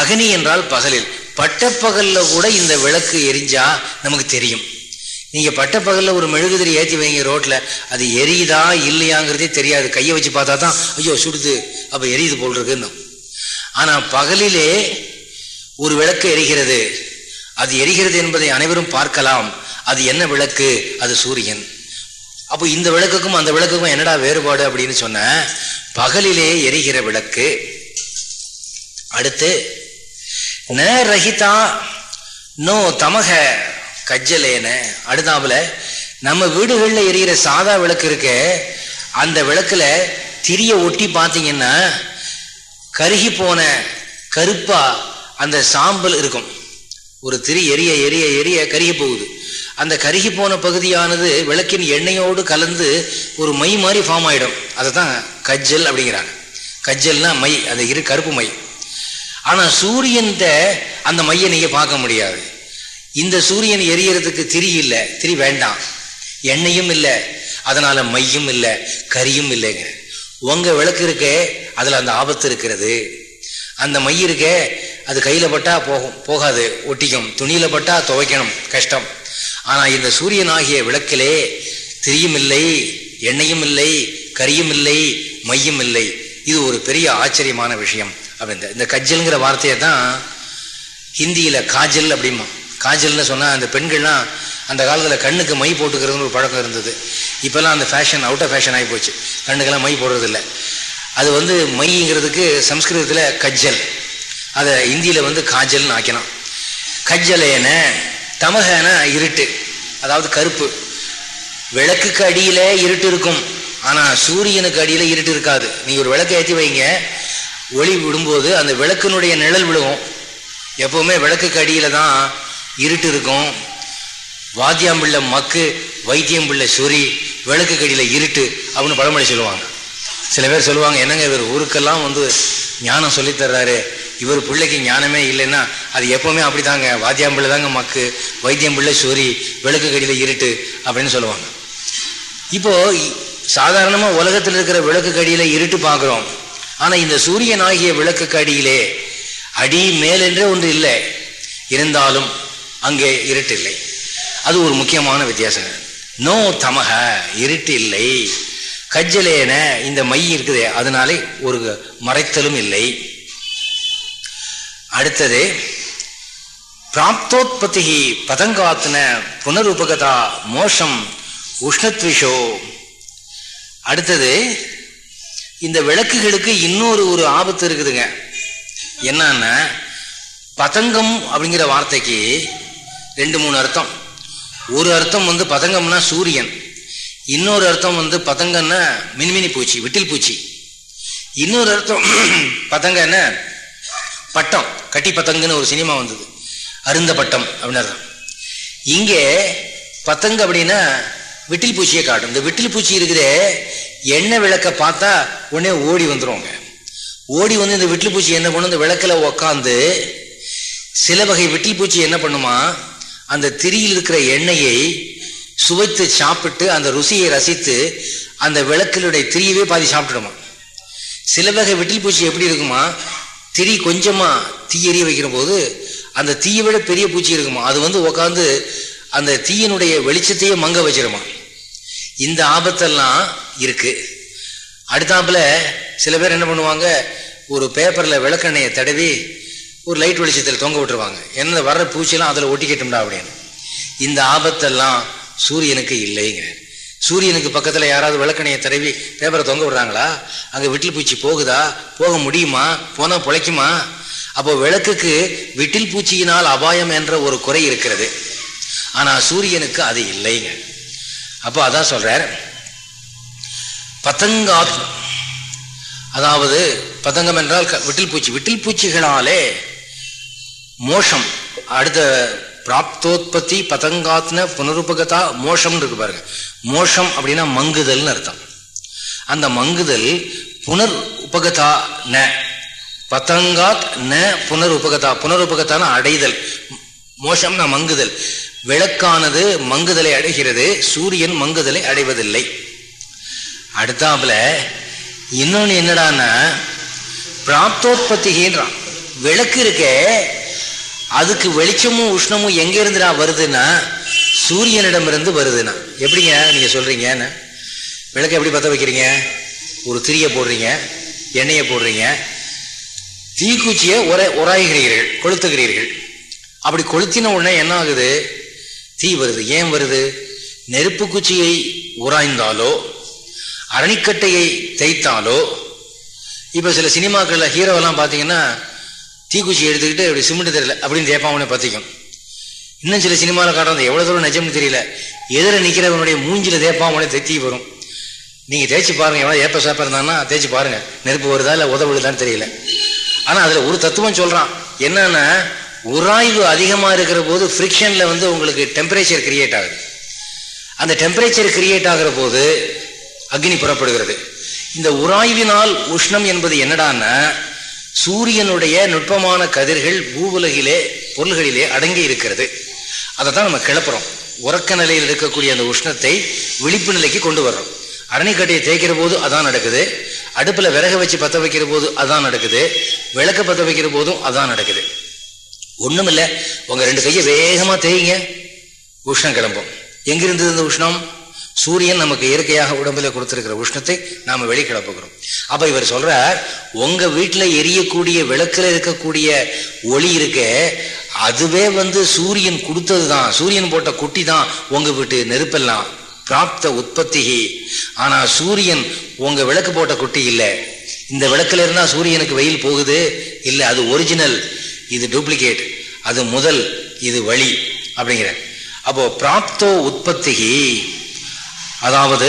அகனி என்றால் பகலில். பட்டப்பகல்ல கூட இந்த விளக்கு எரிஞ்சா நமக்கு தெரியும். நீங்க பட்டப்பகலில் ஒரு மெழுகுதிரி ஏற்றி வைங்க ரோட்ல அது எரியுதா இல்லையாங்கிறதே தெரியாது. கையை வச்சு பார்த்தா தான் ஐயோ சுடுது அப்ப எரியுது போல் இருக்குன்னு. ஆனா பகலிலே ஒரு விளக்கு எரிகிறது. அது எரிகிறது என்பதை அனைவரும் பார்க்கலாம். அது என்ன விளக்கு? அது சூரியன். அப்போ இந்த விளக்குக்கும் அந்த விளக்குக்கும் என்னடா வேறுபாடு அப்படின்னு சொன்ன பகலிலே எரிகிற விளக்கு அடுத்து ந ரஹிதா நோ தமக கஜ்ஜலேன அடுத்தாப்புல நம்ம வீடுகளில் எரியிற சாதா விளக்கு இருக்க அந்த விளக்குல திரிய ஒட்டி பார்த்தீங்கன்னா கருகி போன கருப்பா அந்த சாம்பல் இருக்கும். ஒரு திரி எரிய எரிய எரிய கருகி போகுது. அந்த கருகி போன பகுதியானது விளக்கின் எண்ணெயோடு கலந்து ஒரு மை மாதிரி ஃபார்ம் ஆகிடும் அதை தான் கஜ்ஜல் அப்படிங்கிறாங்க. கஜ்ஜல்னா மை அந்த இரு கருப்பு மை. ஆனால் சூரியன் அந்த மையை நீங்கள் பார்க்க முடியாது. இந்த சூரியன் எரியறதுக்கு திரி இல்லை திரி வேண்டாம். எண்ணெயும் இல்லை அதனால மையும் இல்லை கரியும் இல்லைங்க. உங்க விளக்கு இருக்கே அதுல அந்த ஆபத்து இருக்கிறது. அந்த மை இருக்கே அது கையில பட்டா போகும் போகாது. ஒட்டிக்கும். துணியில பட்டா துவைக்கணும் கஷ்டம். ஆனா இந்த சூரியன் ஆகிய விளக்கிலே திரியும் இல்லை எண்ணெயும் இல்லை கரியும் இல்லை மையும் இல்லை. இது ஒரு பெரிய ஆச்சரியமான விஷயம். அப்படின்ற இந்த கஜ்ஜல்ங்கிற வார்த்தையை தான் ஹிந்தியில காஜல் அப்படிமா காஜல்னு சொன்னால் அந்த பெண்கள்லாம் அந்த காலத்தில் கண்ணுக்கு மை போட்டுக்கிறதுன்னு ஒரு பழக்கம் இருந்தது. இப்போல்லாம் அந்த ஃபேஷன் அவுட் ஆஃப் ஃபேஷன் ஆகி போச்சு. கண்ணுக்கெல்லாம் மை போடுறதில்ல. அது வந்து மைங்கிறதுக்கு சம்ஸ்கிருதத்தில் கஜ்ஜல். அதை இந்தியில் வந்து காஜல்னு ஆக்கினான் கஜ்ஜலேன தமகன இருட்டு. அதாவது கருப்பு. விளக்குக்கு அடியில் இருட்டு இருக்கும். ஆனால் சூரியனுக்கு அடியில் இருட்டு இருக்காது. நீங்கள் ஒரு விளக்கை ஏற்றி வைங்க. ஒளி விடும்போது அந்த விளக்கினுடைய நிழல் விழுகும். எப்போவுமே விளக்குக்கு அடியில் தான் இருட்டு இருக்கும். வாத்தியாம்பிள்ள மக்கு வைத்தியம் பிள்ளை சொறி விளக்கு கடியில் இருட்டு அப்படின்னு பழமொழி சொல்லுவாங்க. சில பேர் சொல்லுவாங்க என்னங்க இவர் ஊருக்கெல்லாம் வந்து ஞானம் சொல்லித்தர்றாரு இவர் பிள்ளைக்கு ஞானமே இல்லைன்னா அது எப்பவுமே அப்படிதாங்க. வாத்தியாம்பிள்ளை தாங்க மக்கு வைத்தியம் பிள்ளை சொறி விளக்கு கடியில் இருட்டு அப்படின்னு சொல்லுவாங்க. இப்போ சாதாரணமாக உலகத்தில் இருக்கிற விளக்கு கடியில் இருட்டு பார்க்குறோம். ஆனால் இந்த சூரியன் ஆகிய விளக்கு கடியிலே அடி மேலென்றே ஒன்று இல்லை. இருந்தாலும் அங்கே இருட்டு இல்லை அது ஒரு முக்கியமான வித்தியாசம். நோ தமக இருட்டு இல்லை கஜ்ஜலேன இந்த மை இருக்குது. அதனாலே ஒரு மறைத்தலும் இல்லை. அடுத்தது பிராப்தோத்பத்தி பதங்காத்தின புனருபகதா மோஷம் உஷ்ணத்விஷோ. அடுத்தது இந்த விளக்குகளுக்கு இன்னொரு ஒரு ஆபத்து இருக்குதுங்க. என்னன்னா பதங்கம் அப்படிங்கிற வார்த்தைக்கு ரெண்டு மூணு அர்த்தம். ஒரு அர்த்தம் வந்து பதங்கம்னா சூரியன். இன்னொரு அர்த்தம் வந்து பதங்கன்னா மின்மினி பூச்சி விட்டில் பூச்சி. இன்னொரு அர்த்தம் பதங்க பட்டம் கட்டி பத்தங்குன்னு ஒரு சினிமா வந்தது. அருந்த பட்டம் அப்படின்னு அர்த்தம். இங்கே பத்தங்கு அப்படின்னா விட்டில் பூச்சியை காட்டும். இந்த விட்டில் பூச்சி இருக்கிற எண்ணெய் விளக்க பார்த்தா உடனே ஓடி வந்துருவாங்க. ஓடி வந்து இந்த விட்டில் பூச்சி என்ன பண்ணும்? இந்த விளக்கில் உக்காந்து சில வகை விட்டில் பூச்சி என்ன பண்ணுமா? அந்த திரியில் இருக்கிற எண்ணெயை சுவைத்து சாப்பிட்டு அந்த ருசியை ரசித்து அந்த விளக்கிலுடைய திரியவே பாதி சாப்பிட்டுடுமா? சில வகை வெட்டில் பூச்சி எப்படி இருக்குமா? திரி கொஞ்சமா தீயெறிய வைக்கிற போது அந்த தீயை விட பெரிய பூச்சி இருக்குமா? அது வந்து உக்காந்து அந்த தீயினுடைய வெளிச்சத்தையே மங்க வச்சிருமா? இந்த ஆபத்தெல்லாம் இருக்கு. அடுத்தாப்புல சில பேர் என்ன பண்ணுவாங்க? ஒரு பேப்பர்ல விளக்கெண்ணையை தடவி ஒரு லைட் வெளிச்சத்தில் தொங்க விட்டுருவாங்க. என்ன வர்ற பூச்சியெல்லாம் அதில் ஒட்டிக்கிட்டோம்டா அப்படின்னு. இந்த ஆபத்தெல்லாம் சூரியனுக்கு இல்லைங்க சூரியனுக்கு பக்கத்தில் யாராவது விளக்கணையை தடவி பேப்பரை தொங்க விடுறாங்களா? அங்கே விட்டில் பூச்சி போகுதா? போக முடியுமா? போனால் பிழைக்குமா? அப்போ விளக்குக்கு விட்டில் பூச்சியினால் அபாயம் என்ற ஒரு குறை இருக்கிறது. ஆனால் சூரியனுக்கு அது இல்லைங்க. அப்போ அதான் சொல்கிறார் பதங்காத் அதாவது பதங்கம் என்றால் விட்டில் பூச்சி. விட்டில் பூச்சிகளாலே மோஷம். அடுத்த பிராப்தோத்பத்தி பதங்காத்ன புனருபகதா மோஷம் இருக்கு பாருங்க. மோஷம் அப்படின்னா மங்குதல்னு அர்த்தம். அந்த மங்குதல் புனர் உபகதா ந பதங்காத் ந புனர் உபகதா. புனர் உபகதான அடைதல். மோஷம்னா மங்குதல். விளக்கானது மங்குதலை அடைகிறது. சூரியன் மங்குதலை அடைவதில்லை. அடுத்தாப்புல இன்னொன்று என்னடான்னா பிராப்தோத்பத்திகின்றான். விளக்கு இருக்க அதுக்கு வெளிச்சமும் உஷ்ணமும் எங்க இருந்துடா வருதுன்னா சூரியனிடம் இருந்து வருதுன்னா. எப்படிங்க நீங்க சொல்கிறீங்கன்னு விளக்கு எப்படி பத்த வைக்கிறீங்க? ஒரு திரியை போடுறீங்க எண்ணெயை போடுறீங்க. தீக்குச்சியை உரை உராய்கிறீர்கள் கொளுத்துகிறீர்கள். அப்படி கொளுத்தின உடனே என்ன ஆகுது? தீ வருது. ஏன் வருது? நெருப்பு குச்சியை உராய்ந்தாலோ அரணிக்கட்டையை தேய்த்தாலோ இப்போ சில சினிமாக்களில் ஹீரோவெல்லாம் பார்த்தீங்கன்னா தீக்குச்சி எடுத்துக்கிட்டு அப்படி சிமெண்ட் தெரியல அப்படின்னு தேப்பாவனே பற்றிக்கும் இன்னும் சில சினிமாவில் காட்டுறது எவ்வளோ தூரம் நிஜம்னு தெரியல. எதிர நிற்கிறவனுடைய மூஞ்சில் தேப்பாவனே தெத்தி வரும். நீங்கள் தேய்ச்சி பாருங்கள் எவ்வளோ ஏப்ப சாப்பா இருந்தான்னா தேய்ச்சி பாருங்கள் நெருப்பு வருதா இல்லை உதவுதான்னு தெரியல. ஆனால் அதில் ஒரு தத்துவம் சொல்கிறான் என்னன்னா உராய்வு அதிகமாக இருக்கிற போது ஃப்ரிக்ஷனில் வந்து உங்களுக்கு டெம்பரேச்சர் கிரியேட் ஆகுது. அந்த டெம்பரேச்சர் கிரியேட் ஆகிற போது அக்னி புறப்படுகிறது. இந்த உராய்வினால் உஷ்ணம் என்பது என்னடான்னா சூரியனுடைய நுட்பமான கதிர்கள் பூவுலகிலே பொருள்களிலே அடங்கி இருக்கிறது. அதை தான் நம்ம கிளப்புறோம். உறக்க நிலையில் இருக்கக்கூடிய அந்த உஷ்ணத்தை விழிப்பு நிலைக்கு கொண்டு வர்றோம். அரணிக்கட்டையை தேய்க்கிற போது அதான் நடக்குது. அடுப்பில் விறகு வச்சு பற்ற வைக்கிற போது அதான் நடக்குது. விளக்க பற்ற வைக்கிற போதும் அதான் நடக்குது. ஒன்றும் இல்லை உங்கள் ரெண்டு கையை வேகமாக தேய்ங்க. உஷ்ணம் கிளம்பும். எங்கிருந்தது இந்த உஷ்ணம்? சூரியன் நமக்கு இயற்கையாக உடம்புல கொடுத்திருக்கிற உஷ்ணத்தை நாம வெளிக்கிளப்புகிறோம். அப்ப இவர் சொல்றார் உங்க வீட்டுல எரியக்கூடிய விளக்குல இருக்கக்கூடிய ஒளி இருக்க அதுவே வந்து சூரியன் கொடுத்தது தான் சூரியன் போட்ட குட்டி தான் உங்க வீட்டு நெருப்பெல்லாம் பிராப்த உற்பத்தி. ஆனா சூரியன் உங்க விளக்கு போட்ட குட்டி இல்லை. இந்த விளக்குல இருந்தா சூரியனுக்கு வெயில் போகுது? இல்லை அது ஒரிஜினல் இது டூப்ளிகேட் அது முதல் இது வழி. அப்படிங்கிற அப்போ பிராப்தோ உற்பத்தி அதாவது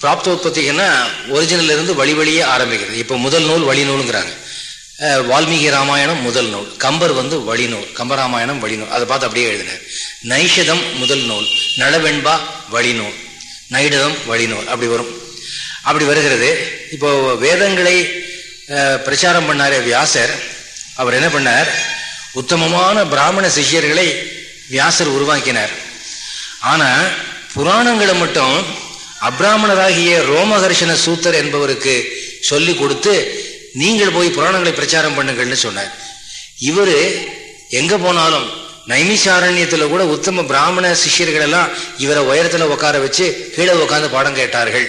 பிராப்தோத்பத்தின்னா ஒரிஜினல் இருந்து வழி வழியே ஆரம்பிக்கிறது. இப்போ முதல் நூல் வழி நூலுங்கிறாங்க வால்மீகி ராமாயணம் முதல் நூல். கம்பர் வந்து வழிநூல். கம்பராமாயணம் வழிநூல். அதை பார்த்து அப்படியே எழுதினார். நைஷதம் முதல் நூல். நளவெண்பா வழிநூல். நைடதம் வழிநூல். அப்படி வரும். அப்படி வருகிறது. இப்போ வேதங்களை பிரச்சாரம் பண்ணார் வியாசர். அவர் என்ன பண்ணார்? உத்தமமான பிராமண சிஷியர்களை வியாசர் உருவாக்கினார். ஆனால் புராணங்களை மட்டும் அப்ராமணராகிய ரோமகர்ஷண சூத்தர் என்பவருக்கு சொல்லி கொடுத்து நீங்கள் போய் புராணங்களை பிரச்சாரம் பண்ணுங்கள்னு சொன்னார். இவர் எங்கே போனாலும் நைமிஷாரண்யத்தில் கூட உத்தம பிராமண சிஷ்யர்கள் எல்லாம் இவரை உயரத்தில் உட்கார வச்சு கீழே உட்காந்து பாடம் கேட்டார்கள்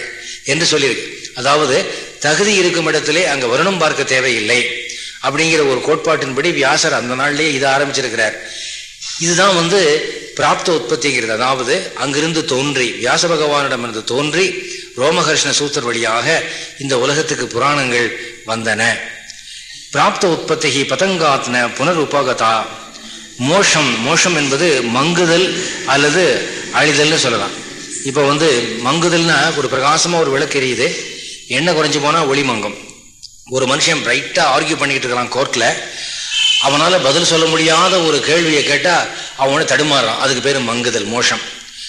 என்று சொல்லியிருக்கு. அதாவது தகுதி இருக்கும் இடத்திலே அங்கே வருணம் பார்க்க தேவையில்லை அப்படிங்கிற ஒரு கோட்பாட்டின்படி வியாசர் அந்த நாள்லேயே இதை ஆரம்பிச்சிருக்கிறார். இதுதான் வந்து பிராப்த உற்பத்திங்கிறது. அதாவது அங்கிருந்து தோன்றி வியாச பகவானிடமிருந்து தோன்றி ரோமகர்ஷ்ண சூத்திர வழியாக இந்த உலகத்துக்கு புராணங்கள் வந்தன. பிராப்த உற்பத்தி பதங்காத்ன புனர் உபகதா மோஷம் மோஷம் என்பது மங்குதல் அல்லது அழிதல்னு சொல்லலாம். இப்போ வந்து மங்குதல்னா ஒரு பிரகாசமாக ஒரு விளக்கு எரியுது. எண்ணெய் குறைஞ்சி போனால் ஒளி மங்கும். ஒரு மனுஷன் பிரைட்டாக ஆர்கியூ பண்ணிக்கிட்டு இருக்கலாம் கோர்ட்டில் அவனால் பதில் சொல்ல முடியாத ஒரு கேள்வியை கேட்டால் அவனை தடுமாறுறான். அதுக்கு பேர் மங்குதல் மோஷம்.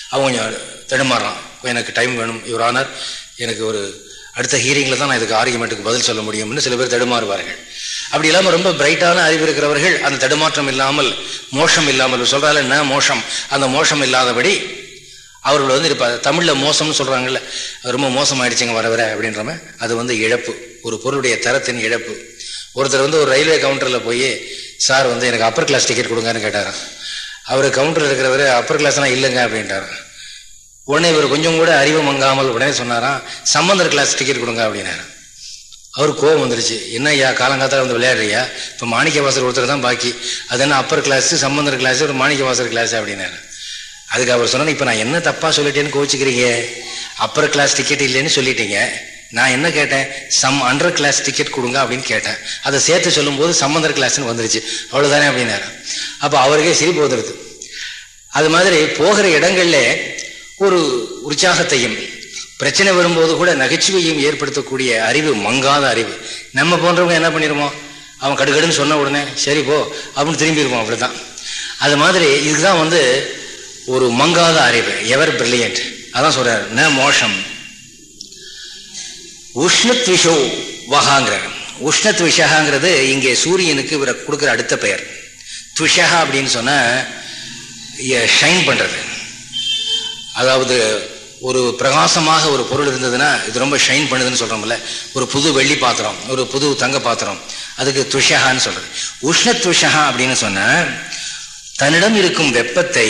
அவன் கொஞ்சம் தடுமாறுறான். எனக்கு டைம் வேணும் இவரானார் எனக்கு ஒரு அடுத்த ஹீரிங்கில் தான் நான் இதுக்கு ஆர்குமெண்ட்டுக்கு பதில் சொல்ல முடியும்னு சில பேர் தடுமாறுவார்கள். அப்படி இல்லாமல் ரொம்ப பிரைட்டான அறிவு இருக்கிறவர்கள் அந்த தடுமாற்றம் இல்லாமல் மோஷம் இல்லாமல் சொல்கிறால என்ன மோஷம்? அந்த மோஷம் இல்லாதபடி அவர்கள் வந்து இப்போ தமிழில் மோசம்னு சொல்கிறாங்கல்ல ரொம்ப மோசம் ஆயிடுச்சுங்க வர வர அப்படின்றம அது வந்து இழப்பு. ஒரு பொருளுடைய தரத்தின் இழப்பு. ஒருத்தர் வந்து ஒரு ரயில்வே கவுண்டரில் போய் சார் வந்து எனக்கு அப்பர் கிளாஸ் டிக்கெட் கொடுங்கன்னு கேட்டார் அவர் கவுண்டர் இருக்கிறவர் அப்பர் கிளாஸ்லாம் இல்லைங்க அப்படின்ட்டார். உடனே இவர் கொஞ்சம் கூட அறிவு மங்காமல் உடனே சொன்னாராம் சம்பந்தர் கிளாஸ் டிக்கெட் கொடுங்க அப்படின்னாரு. அவர் கோபம் வந்துருச்சு. என்ன ஐயா காலங்காலத்தில் வந்து விளையாடுறியா? இப்போ மாணிக்க வாசர் ஒருத்தர் தான் பாக்கி. அது என்ன அப்பர் கிளாஸு சம்பந்தர் கிளாஸ் ஒரு மாணிக்க வாசர் கிளாஸ் அப்படின்னாரு. அதுக்கு அவர் சொன்னார் இப்போ நான் என்ன தப்பாக சொல்லிட்டேன்னு கோச்சிக்கிறீங்க அப்பர் கிளாஸ் டிக்கெட் இல்லைன்னு சொல்லிட்டீங்க. நான் என்ன கேட்டேன்? சம் அண்டர் கிளாஸ் டிக்கெட் கொடுங்க அப்படின்னு கேட்டேன். அதை சேர்த்து சொல்லும்போது சம்மந்தர் கிளாஸ்னு வந்துருச்சு. அவ்வளோதானே அப்படின்னாரு அப்போ அவருக்கே சிரிப்பு வந்துடுது அது மாதிரி போகிற இடங்கள்ல ஒரு உற்சாகத்தையும் பிரச்சனை வரும்போது கூட நகைச்சுவையும் ஏற்படுத்தக்கூடிய அறிவு மங்காத அறிவு. நம்ம போன்றவங்க என்ன பண்ணிடுவோம் அவன் கடுகடுன்னு சொன்ன உடனே சரி போ அப்படின்னு திரும்பிடுவோம் அப்படிதான். அது மாதிரி இதுதான் வந்து ஒரு மங்காத அறிவு. எவர் பிரில்லியன்ட் அதான் சொல்றாரு. ந மோஷம். உஷ்ணத் வகாங்கிறார் வகாங்கிற உஷ்ணத் இங்கே சூரியனுக்கு இவரை கொடுக்குற அடுத்த பெயர். துஷகா அப்படின்னு சொன்ன ஷைன் பண்ணுறது அதாவது ஒரு பிரகாசமாக ஒரு பொருள் இருந்ததுன்னா இது ரொம்ப ஷைன் பண்ணுதுன்னு சொல்கிறோம்ல ஒரு புது வெள்ளி பாத்திரம் ஒரு புது தங்க பாத்திரம் அதுக்கு துஷகான்னு சொல்கிறது உஷ்ணத்விஷகா அப்படின்னு சொன்ன தன்னிடம் இருக்கும் வெப்பத்தை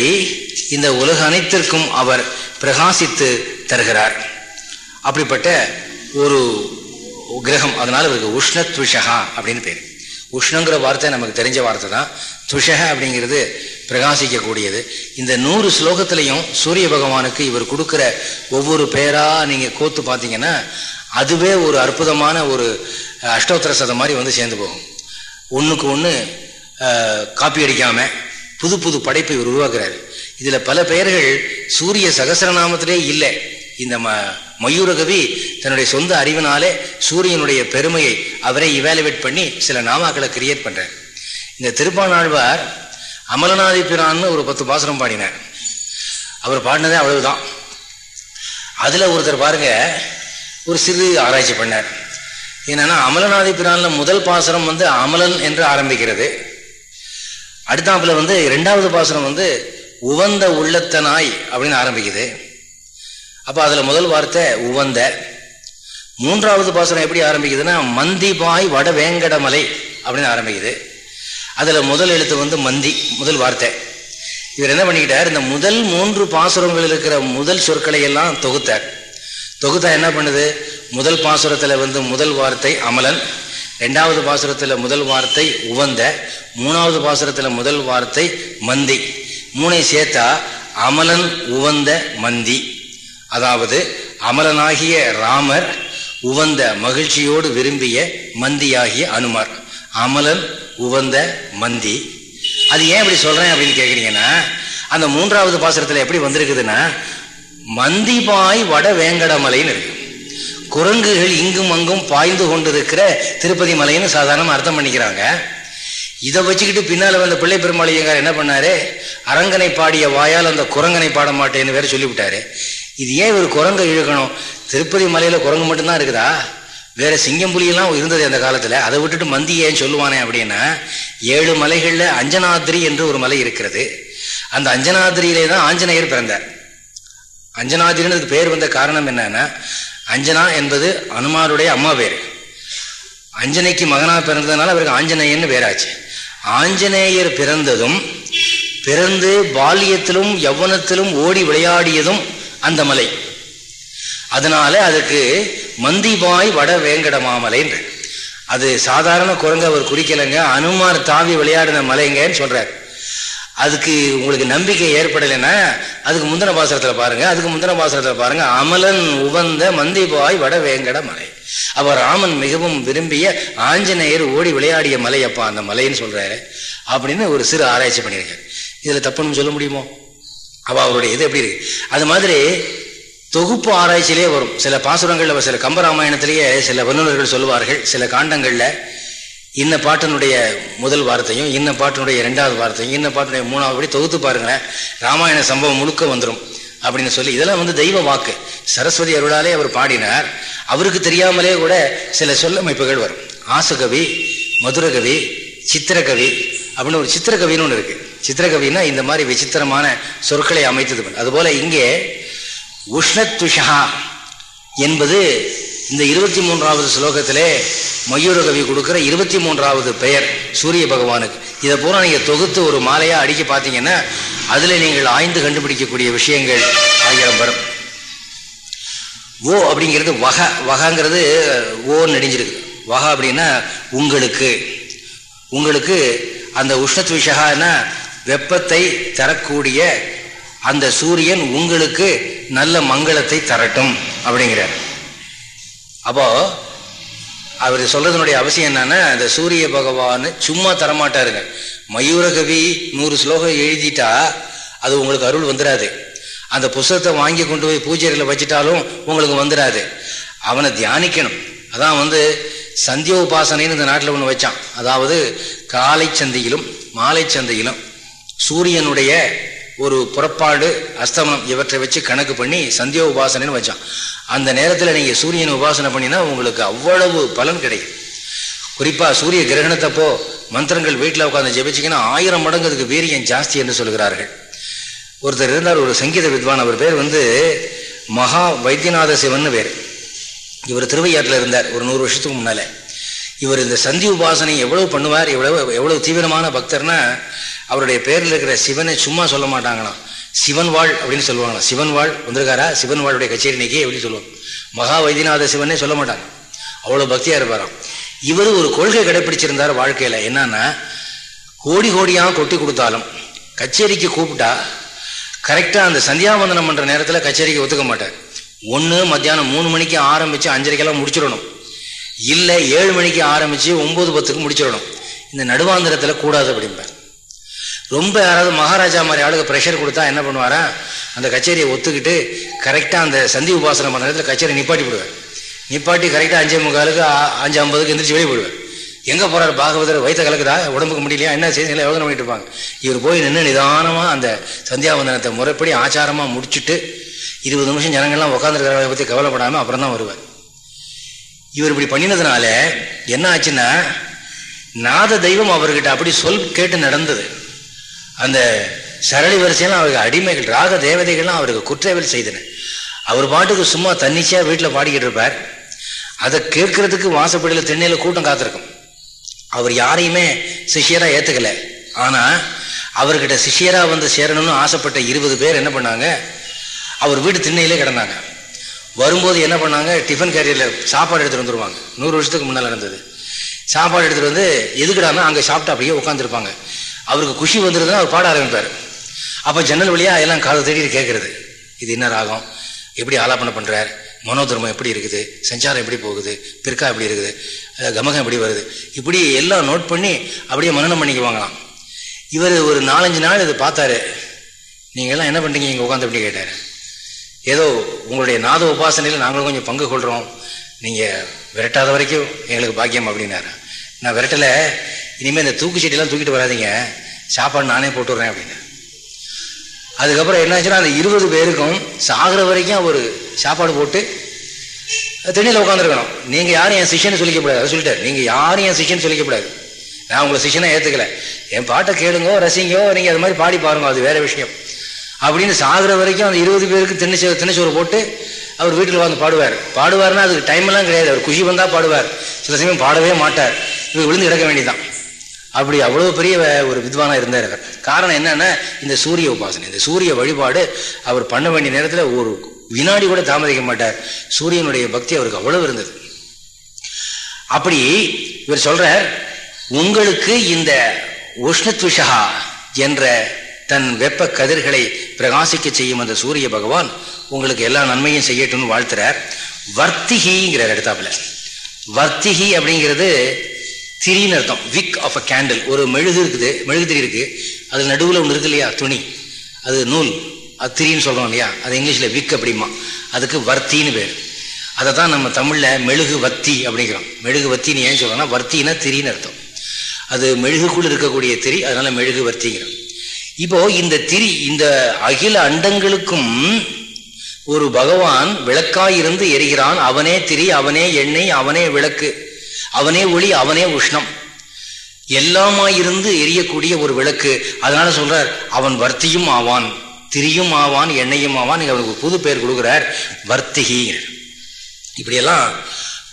இந்த உலக அனைத்திற்கும் அவர் பிரகாசித்து தருகிறார். அப்படிப்பட்ட ஒரு கிரகம் அதனால இவருக்கு உஷ்ண துஷகா அப்படின்னு பேர். உஷ்ணங்கிற வார்த்தை நமக்கு தெரிஞ்ச வார்த்தை தான். துஷக அப்படிங்கிறது பிரகாசிக்கக்கூடியது. இந்த நூறு ஸ்லோகத்திலையும் சூரிய பகவானுக்கு இவர் கொடுக்குற ஒவ்வொரு பேராக நீங்கள் கோத்து பார்த்தீங்கன்னா அதுவே ஒரு அற்புதமான ஒரு அஷ்டோத்தர சதம் மாதிரி வந்து சேர்ந்து போகும். ஒன்றுக்கு ஒன்று காப்பி அடிக்காமல் புது புது படைப்பை இவர் உருவாக்குறாரு. இதில் பல பெயர்கள் சூரிய சகசரநாமத்திலே இல்லை. இந்த ம மயூரகவி தன்னுடைய சொந்த அறிவினாலே சூரியனுடைய பெருமையை அவரே இவாலுவேட் பண்ணி சில நாமாக்களை கிரியேட் பண்ணுறார் இந்த திருப்பானாழ்வார் அமலநாதி பிரான்னு ஒரு பத்து பாசுரம் பாடினார். அவர் பாடினதே அவ்வளவுதான். அதில் ஒருத்தர் பாருங்க ஒரு சிறு ஆராய்ச்சி பண்ணார். என்னன்னா அமலநாதிபிரான்ல முதல் பாசுரம் வந்து அமலன் என்று ஆரம்பிக்கிறது. அடுத்தாப்புல வந்து இரண்டாவது பாசுரம் வந்து உவந்த உள்ளத்தனாய் அப்படின்னு ஆரம்பிக்குது. அப்போ அதில் முதல் வார்த்தை உவந்த. மூன்றாவது பாசுரம் எப்படி ஆரம்பிக்குதுன்னா மந்திபாய் வட வேங்கடமலை அப்படின்னு ஆரம்பிக்குது. அதில் முதல் எழுத்து வந்து மந்தி முதல் வார்த்தை. இவர் என்ன பண்ணிக்கிட்டார்? இந்த முதல் மூன்று பாசுரங்கள் இருக்கிற முதல் சொற்களை எல்லாம் தொகுத்தார். தொகுத்தா என்ன பண்ணுது? முதல் பாசுரத்தில் வந்து முதல் வார்த்தை அமலன் ரெண்டாவது பாசுரத்தில் முதல் வார்த்தை உவந்த மூணாவது பாசுரத்தில் முதல் வார்த்தை மந்தி. மூணை சேர்த்தா அமலன் உவந்த மந்தி. அதாவது அமலனாகிய ராமர் உவந்த மகிழ்ச்சியோடு விரும்பிய மந்தியாகிய அனுமார். அமலன் உவந்த மந்தி. அது ஏன் இப்படி சொல்றேன் அப்படின்னு கேக்குறீங்கன்னா அந்த மூன்றாவது பாசுரத்துல எப்படி வந்திருக்குதுன்னா மந்திபாய் வட வேங்கடமலைன்னு இருக்கு. குரங்குகள் இங்கும் அங்கும் பாய்ந்து கொண்டிருக்கிற திருப்பதி மலைன்னு சாதாரணமாக அர்த்தம் பண்ணிக்கிறாங்க. இதை வச்சுக்கிட்டு பின்னால் வந்த பிள்ளை பெருமாளியங்கார் என்ன பண்ணாரு? அரங்கனை பாடிய வாயால் அந்த குரங்கனை பாட மாட்டேன்னு வேற சொல்லிவிட்டாரு. இது ஏன் இவர் குரங்கை இழுக்கணும்? திருப்பதி மலையில் குரங்கு மட்டும்தான் இருக்குதா? வேற சிங்கம் புலியெல்லாம் இருந்தது அந்த காலத்தில். அதை விட்டுட்டு மந்தி ஏன் சொல்லுவானே அப்படின்னா ஏழு மலைகளில் அஞ்சனாதிரி என்று ஒரு மலை இருக்கிறது. அந்த அஞ்சனாதிரியிலே தான் ஆஞ்சநேயர் பிறந்தார். அஞ்சனாதிரின்னு பேர் வந்த காரணம் என்னன்னா அஞ்சனா என்பது அனுமாருடைய அம்மா பேர். அஞ்சனைக்கு மகனா பிறந்ததுனால அவருக்கு ஆஞ்சநேயர்னு பேராச்சு. ஆஞ்சநேயர் பிறந்ததும் பிறந்து பால்யத்திலும் யௌவனத்திலும் ஓடி விளையாடியதும் அந்த மலை. அதனால அதுக்கு மந்திபாய் வட வேங்கட மாமலைன்ற அது சாதாரண குரங்கு அவர் குறிக்கலைங்க அனுமார் தாவி விளையாடின மலைங்கன்னு சொல்றார். அதுக்கு உங்களுக்கு நம்பிக்கை ஏற்படலைன்னா அதுக்கு முந்தின பாசனத்தில் பாருங்க அதுக்கு முந்தின பாசனத்தில் பாருங்க அமலன் உவந்த மந்திபாய் வட வேங்கட மலை அவர் ராமன் மிகவும் விரும்பிய ஆஞ்சநேயர் ஓடி விளையாடிய மலை அப்பா அந்த மலைன்னு சொல்றாரு. அப்படின்னு ஒரு சிறு ஆராய்ச்சி பண்ணியிருக்காரு. இதுல தப்புன்னு சொல்ல முடியுமோ? அவ அவருடைய இது எப்படி இருக்கு? அது மாதிரி தொகுப்பு ஆராய்ச்சியிலே வரும். சில பாசுரங்களில் சில கம்பராமாயணத்திலேயே சில வல்லுநர்கள் சொல்லுவார்கள். சில காண்டங்களில் இன்ன பாட்டினுடைய முதல் வார்த்தையும் இன்ன பாட்டினுடைய ரெண்டாவது வார்த்தையும் இன்ன பாட்டினுடைய மூணாவது படி தொகுத்து பாருங்களேன். ராமாயண சம்பவம் முழுக்க வந்துடும் அப்படின்னு சொல்லி இதெல்லாம் வந்து தெய்வ வாக்கு. சரஸ்வதி அருளாலே அவர் பாடினார். அவருக்கு தெரியாமலே கூட சில சொல்லமைப்புகள் வரும். ஆசுகவி மதுரகவி சித்திரகவி அப்படின்னு ஒரு சித்திரகவின்னு ஒன்று இருக்கு. சித்திரகவின்னா இந்த மாதிரி விசித்திரமான சொற்களை அமைத்தது அதுபோல இங்கே உஷ்ணத்துஷா என்பது இந்த இருபத்தி மூன்றாவது ஸ்லோகத்திலே மயூரகவி கொடுக்குற இருபத்தி மூன்றாவது பெயர் சூரிய பகவானுக்கு. இதை பூரா நீங்கள் தொகுத்து ஒரு மாலையாக அடிக்க பார்த்தீங்கன்னா அதில் நீங்கள் ஆய்ந்து கண்டுபிடிக்கக்கூடிய விஷயங்கள் ஆயிரம் வரும். ஓ அப்படிங்கிறது வக வகங்கிறது ஓ நெடிஞ்சிருக்கு. வக அப்படின்னா உங்களுக்கு. உங்களுக்கு அந்த உஷ்ணத்விஷகான்னா வெப்பத்தை தரக்கூடிய அந்த சூரியன் உங்களுக்கு நல்ல மங்களத்தை தரட்டும் அப்படிங்கிறார். அப்போ அவர் சொல்றதுனுடைய அவசியம் என்னன்னா இந்த சூரிய பகவான் சும்மா தரமாட்டாருங்க. மயூரகவி நூறு ஸ்லோகம் எழுதிட்டா அது உங்களுக்கு அருள் வந்துடாது அந்த புஸ்தகத்தை வாங்கி கொண்டு போய் பூஜைகளில் வச்சுட்டாலும் உங்களுக்கு வந்துடாது அவனை தியானிக்கணும். அதான் வந்து சந்திய உபாசனைன்னு இந்த நாட்டில் ஒன்று வச்சான். அதாவது காலை சந்தையிலும் மாலை சந்தையிலும் சூரியனுடைய ஒரு புறப்பாடு அஸ்தமனம் இவற்றை வச்சு கணக்கு பண்ணி சந்தியா உபாசனைன்னு வச்சான். அந்த நேரத்தில் நீங்கள் சூரியன் உபாசனை பண்ணினா உங்களுக்கு அவ்வளவு பலன் கிடைக்கும். குறிப்பாக சூரிய கிரகணத்தப்போ மந்திரங்கள் வீட்டில் உட்காந்து ஜெபிச்சிங்கன்னா ஆயிரம் மடங்கு அதுக்கு வீரியம் ஜாஸ்தி என்று சொல்கிறார்கள். ஒருத்தர் இருந்தார் ஒரு சங்கீத வித்வான் அவர் பேர் வந்து மகா வைத்தியநாத சிவன் பேர். இவர் திருவையாற்றில் இருந்தார் ஒரு நூறு வருஷத்துக்கு முன்னால. இவர் இந்த சந்தி உபாசனை எவ்வளவு பண்ணுவார் எவ்வளவு எவ்வளவு தீவிரமான பக்தர்னா அவருடைய பேரில் இருக்கிற சிவனை சும்மா சொல்ல மாட்டாங்களாம். சிவன் வாழ் அப்படின்னு சொல்லுவாங்களாம். சிவன் வாழ் வந்திருக்காரா? சிவன் வாழுடைய கச்சேரி நிக்கே எப்படி சொல்லுவாங்க. மகா வைத்தியநாத சிவனே சொல்ல மாட்டாங்க. அவ்வளோ பக்தியாக இருப்பாராம். இவர் ஒரு கொள்கை கடைப்பிடிச்சிருந்தார் வாழ்க்கையில். என்னன்னா கோடி கோடியாக கொட்டி கொடுத்தாலும் கச்சேரிக்கு கூப்பிட்டா கரெக்டாக அந்த சந்தியாவந்தனம் பண்ணுற நேரத்தில் கச்சேரிக்கு ஒத்துக்க மாட்டார். ஒன்று மத்தியானம் மூணு மணிக்கு ஆரம்பித்து அஞ்சரைக்கெல்லாம் முடிச்சிடணும். இல்லை ஏழு மணிக்கு ஆரம்பித்து ஒம்பது பத்துக்கு முடிச்சிடணும். இந்த நடுவாந்திரத்தில் கூடாது அப்படிம்பார். ரொம்ப யாராவது மகாராஜா மாதிரி ஆளுக்கு ப்ரெஷர் கொடுத்தா என்ன பண்ணுவாரா? அந்த கச்சேரியை ஒத்துக்கிட்டு கரெக்டாக அந்த சந்தி உபாசனம் பண்ண நேரத்தில் கச்சேரி நிப்பாட்டி போடுவேன் நிப்பாட்டி கரெக்டாக அஞ்சே முக்காலுக்கு அஞ்சு ஐம்பதுக்கு எந்திரிச்சு வெளியே போடுவார் எங்கே போகிறார் பாகவதர்? வயிற்ற கலக்குதா? உடம்புக்கு முடியலையா? என்ன செய்திகளை யோசனை பண்ணிட்டு இருப்பாங்க. இவர் போய் நின்று நிதானமாக அந்த சந்தியாவந்தனத்தை முறைப்படி ஆச்சாரமாக முடிச்சுட்டு இருபது நிமிஷம் ஜனங்கள்லாம் உட்காந்துருக்கிறவங்களை பற்றி கவலைப்படாமல் அப்புறம் தான் வருவேன் இவர் இப்படி பண்ணினதுனால என்ன ஆச்சுன்னா நாத தெய்வம் அவர்கிட்ட அப்படி சொல் கேட்டு நடந்தது. அந்த சரளி வரிசையெல்லாம் அவருக்கு அடிமைகள் ராக தேவதைகள்லாம் அவருக்கு குற்றவியல் செய்தன. அவர் பாட்டுக்கு சும்மா தன்னிச்சையாக வீட்டில் பாடிக்கிட்டு இருப்பார். அதை கேட்கறதுக்கு வாசப்படியில் தென்னையில் கூட்டம் காத்திருக்கும். அவர் யாரையுமே சிஷியராக ஏற்றுக்கல ஆனால் அவர்கிட்ட சிஷியராக வந்து சேரணும்னு ஆசைப்பட்ட இருபது பேர் என்ன பண்ணாங்க? அவர் வீட்டு திண்ணையிலே கிடந்தாங்க. வரும்போது என்ன பண்ணாங்க? டிஃபன் கேரியரில் சாப்பாடு எடுத்துகிட்டு வந்துருவாங்க. நூறு வருஷத்துக்கு முன்னால் நடந்தது. சாப்பாடு எடுத்துகிட்டு வந்து எதுக்கிடாமல் அங்கே சாப்பிட்டு அப்படியே உட்காந்துருப்பாங்க அவருக்கு குஷி வந்துருதுன்னா அவர் பாட ஆரம்பிப்பார். அப்போ ஜன்னல் வழியாக எல்லாம் காதை தேடி கேட்குறது இது என்ன ராகம்? எப்படி ஆலாபனை பண்ணுறார் மனோதர்மம் எப்படி இருக்குது? சஞ்சாரம் எப்படி போகுது? பிற்கா எப்படி இருக்குது? கமகம் எப்படி வருது? இப்படி எல்லாம் நோட் பண்ணி அப்படியே மனநம் பண்ணிக்குவாங்களாம். இவர் ஒரு நாலஞ்சு நாள் இதை பார்த்தாரு. நீங்கள்லாம் என்ன பண்ணுறீங்க இங்கே உட்காந்து அப்படி கேட்டார். ஏதோ உங்களுடைய நாத உபாசனையில் நாங்களும் கொஞ்சம் பங்கு கொள்கிறோம் நீங்கள் விரட்டாத வரைக்கும் எங்களுக்கு பாக்கியம் அப்படின்னாரு. நான் விரட்டலை இனிமேல் இந்த தூக்கு செடியெல்லாம் தூக்கிட்டு வராதிங்க. சாப்பாடு நானே போட்டு விட்றேன் அப்படின்னு அதுக்கப்புறம் என்னாச்சுன்னா அந்த இருபது பேருக்கும் சாகிற வரைக்கும் அவர் சாப்பாடு போட்டு தண்ணியில் உட்காந்துருக்கணும் நீங்கள் யாரும் என் சிஷியன்னு சொல்லிக்கப்படாது. அதை சொல்லிட்டார் நீங்கள் யாரும் என் சிஷியன்னு சொல்லிக்கப்படாது. நான் உங்களை சிஷியனை ஏற்றுக்கல என் பாட்டை கேளுங்கோ ரசிங்கோ நீங்கள் அது மாதிரி பாடி பாருங்க அது வேற விஷயம். அப்படின்னு சாகிற வரைக்கும் அந்த இருபது பேருக்கு திண்ணச்சோ திண்ணச்சோறு போட்டு அவர் வீட்டில் வந்து பாடுவார். பாடுவார்னா அதுக்கு டைம் எல்லாம் கிடையாது. அவர் குஷி வந்தால் பாடுவார். சில சமயம் பாடவே மாட்டார். இவர் விழுந்து கிடக்க வேண்டியதான் அப்படி அவ்வளோ பெரிய ஒரு வித்வானாக இருந்தார் அவர். காரணம் என்னன்னா இந்த சூரிய உபாசனை இந்த சூரிய வழிபாடு அவர் பண்ண வேண்டிய நேரத்தில் ஒரு வினாடி கூட தாமதிக்க மாட்டார். சூரியனுடைய பக்தி அவருக்கு அவ்வளவு இருந்தது. அப்படி இவர் சொல்றார் உங்களுக்கு இந்த உஷ்ணத்விஷா என்ற தன் வெப்ப கதிர்களை பிரகாசிக்க செய்யும் அந்த சூரிய பகவான் உங்களுக்கு எல்லா நன்மையும் செய்யட்டும்னு வாழ்த்துறார். வர்த்திகிங்கிறார் எடுத்தாப்புல. வர்த்திகி அப்படிங்கிறது திரின்னு அர்த்தம். விக் ஆஃப் அ கேண்டில் ஒரு மெழுகு இருக்குது மெழுகு திரி இருக்குது அது நடுவில் ஒன்று இருக்கு இல்லையா? துணி. அது நூல். அது திரின்னு சொல்கிறோம் இல்லையா? அது இங்கிலீஷில் விக் அப்படிமா. அதுக்கு வர்த்தின்னு பேர். அதை தான் நம்ம தமிழில் மெழுகு வத்தி அப்படிங்கிறோம். மெழுகு வத்தின்னு ஏன் சொல்கிறோம்னா வர்த்தின்னா திரின்னு அர்த்தம். அது மெழுகுக்குள் இருக்கக்கூடிய திரி அதனால மெழுகு வர்த்திங்கிறோம் இப்போ இந்த திரி இந்த அகில அண்டங்களுக்கும் ஒரு பகவான் விளக்காயிருந்து எரிகிறான். அவனே திரி அவனே எண்ணெய் அவனே விளக்கு அவனே ஒளி அவனே உஷ்ணம். எல்லாமாயிருந்து எரியக்கூடிய ஒரு விளக்கு. அதனால சொல்றார் அவன் வர்த்தியும் ஆவான் திரியும் ஆவான் எண்ணெயும் ஆவான். அவனுக்கு புது பெயர் கொடுக்கிறார் வர்த்திகி இப்படியெல்லாம்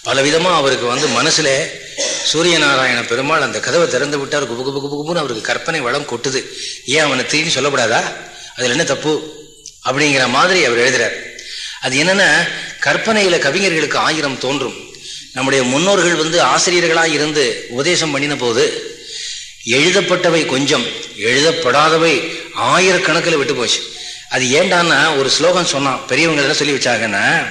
பலவிதமா அவருக்கு வந்து மனசுல சூரிய நாராயண பெருமாள் அந்த கதவை திறந்து விட்டார். குபு குபு குபு குபுன்னு அவருக்கு கற்பனை வளம் கொட்டுது. ஏன் அவனை திடீர்னு சொல்லப்படாதா? அதுல என்ன தப்பு? அப்படிங்கிற மாதிரி அவர் எழுதுறார். அது என்னன்னா கற்பனையில கவிஞர்களுக்கு ஆயிரம் தோன்றும். நம்முடைய முன்னோர்கள் வந்து ஆசிரியர்களாக இருந்து உபதேசம் பண்ணின போது எழுதப்பட்டவை கொஞ்சம் எழுதப்படாதவை ஆயிரக்கணக்கில் விட்டு போச்சு. அது ஏண்டான்னா ஒரு ஸ்லோகம் சொன்னான் பெரியவங்க என்ன சொல்லி வச்சாங்கன்னா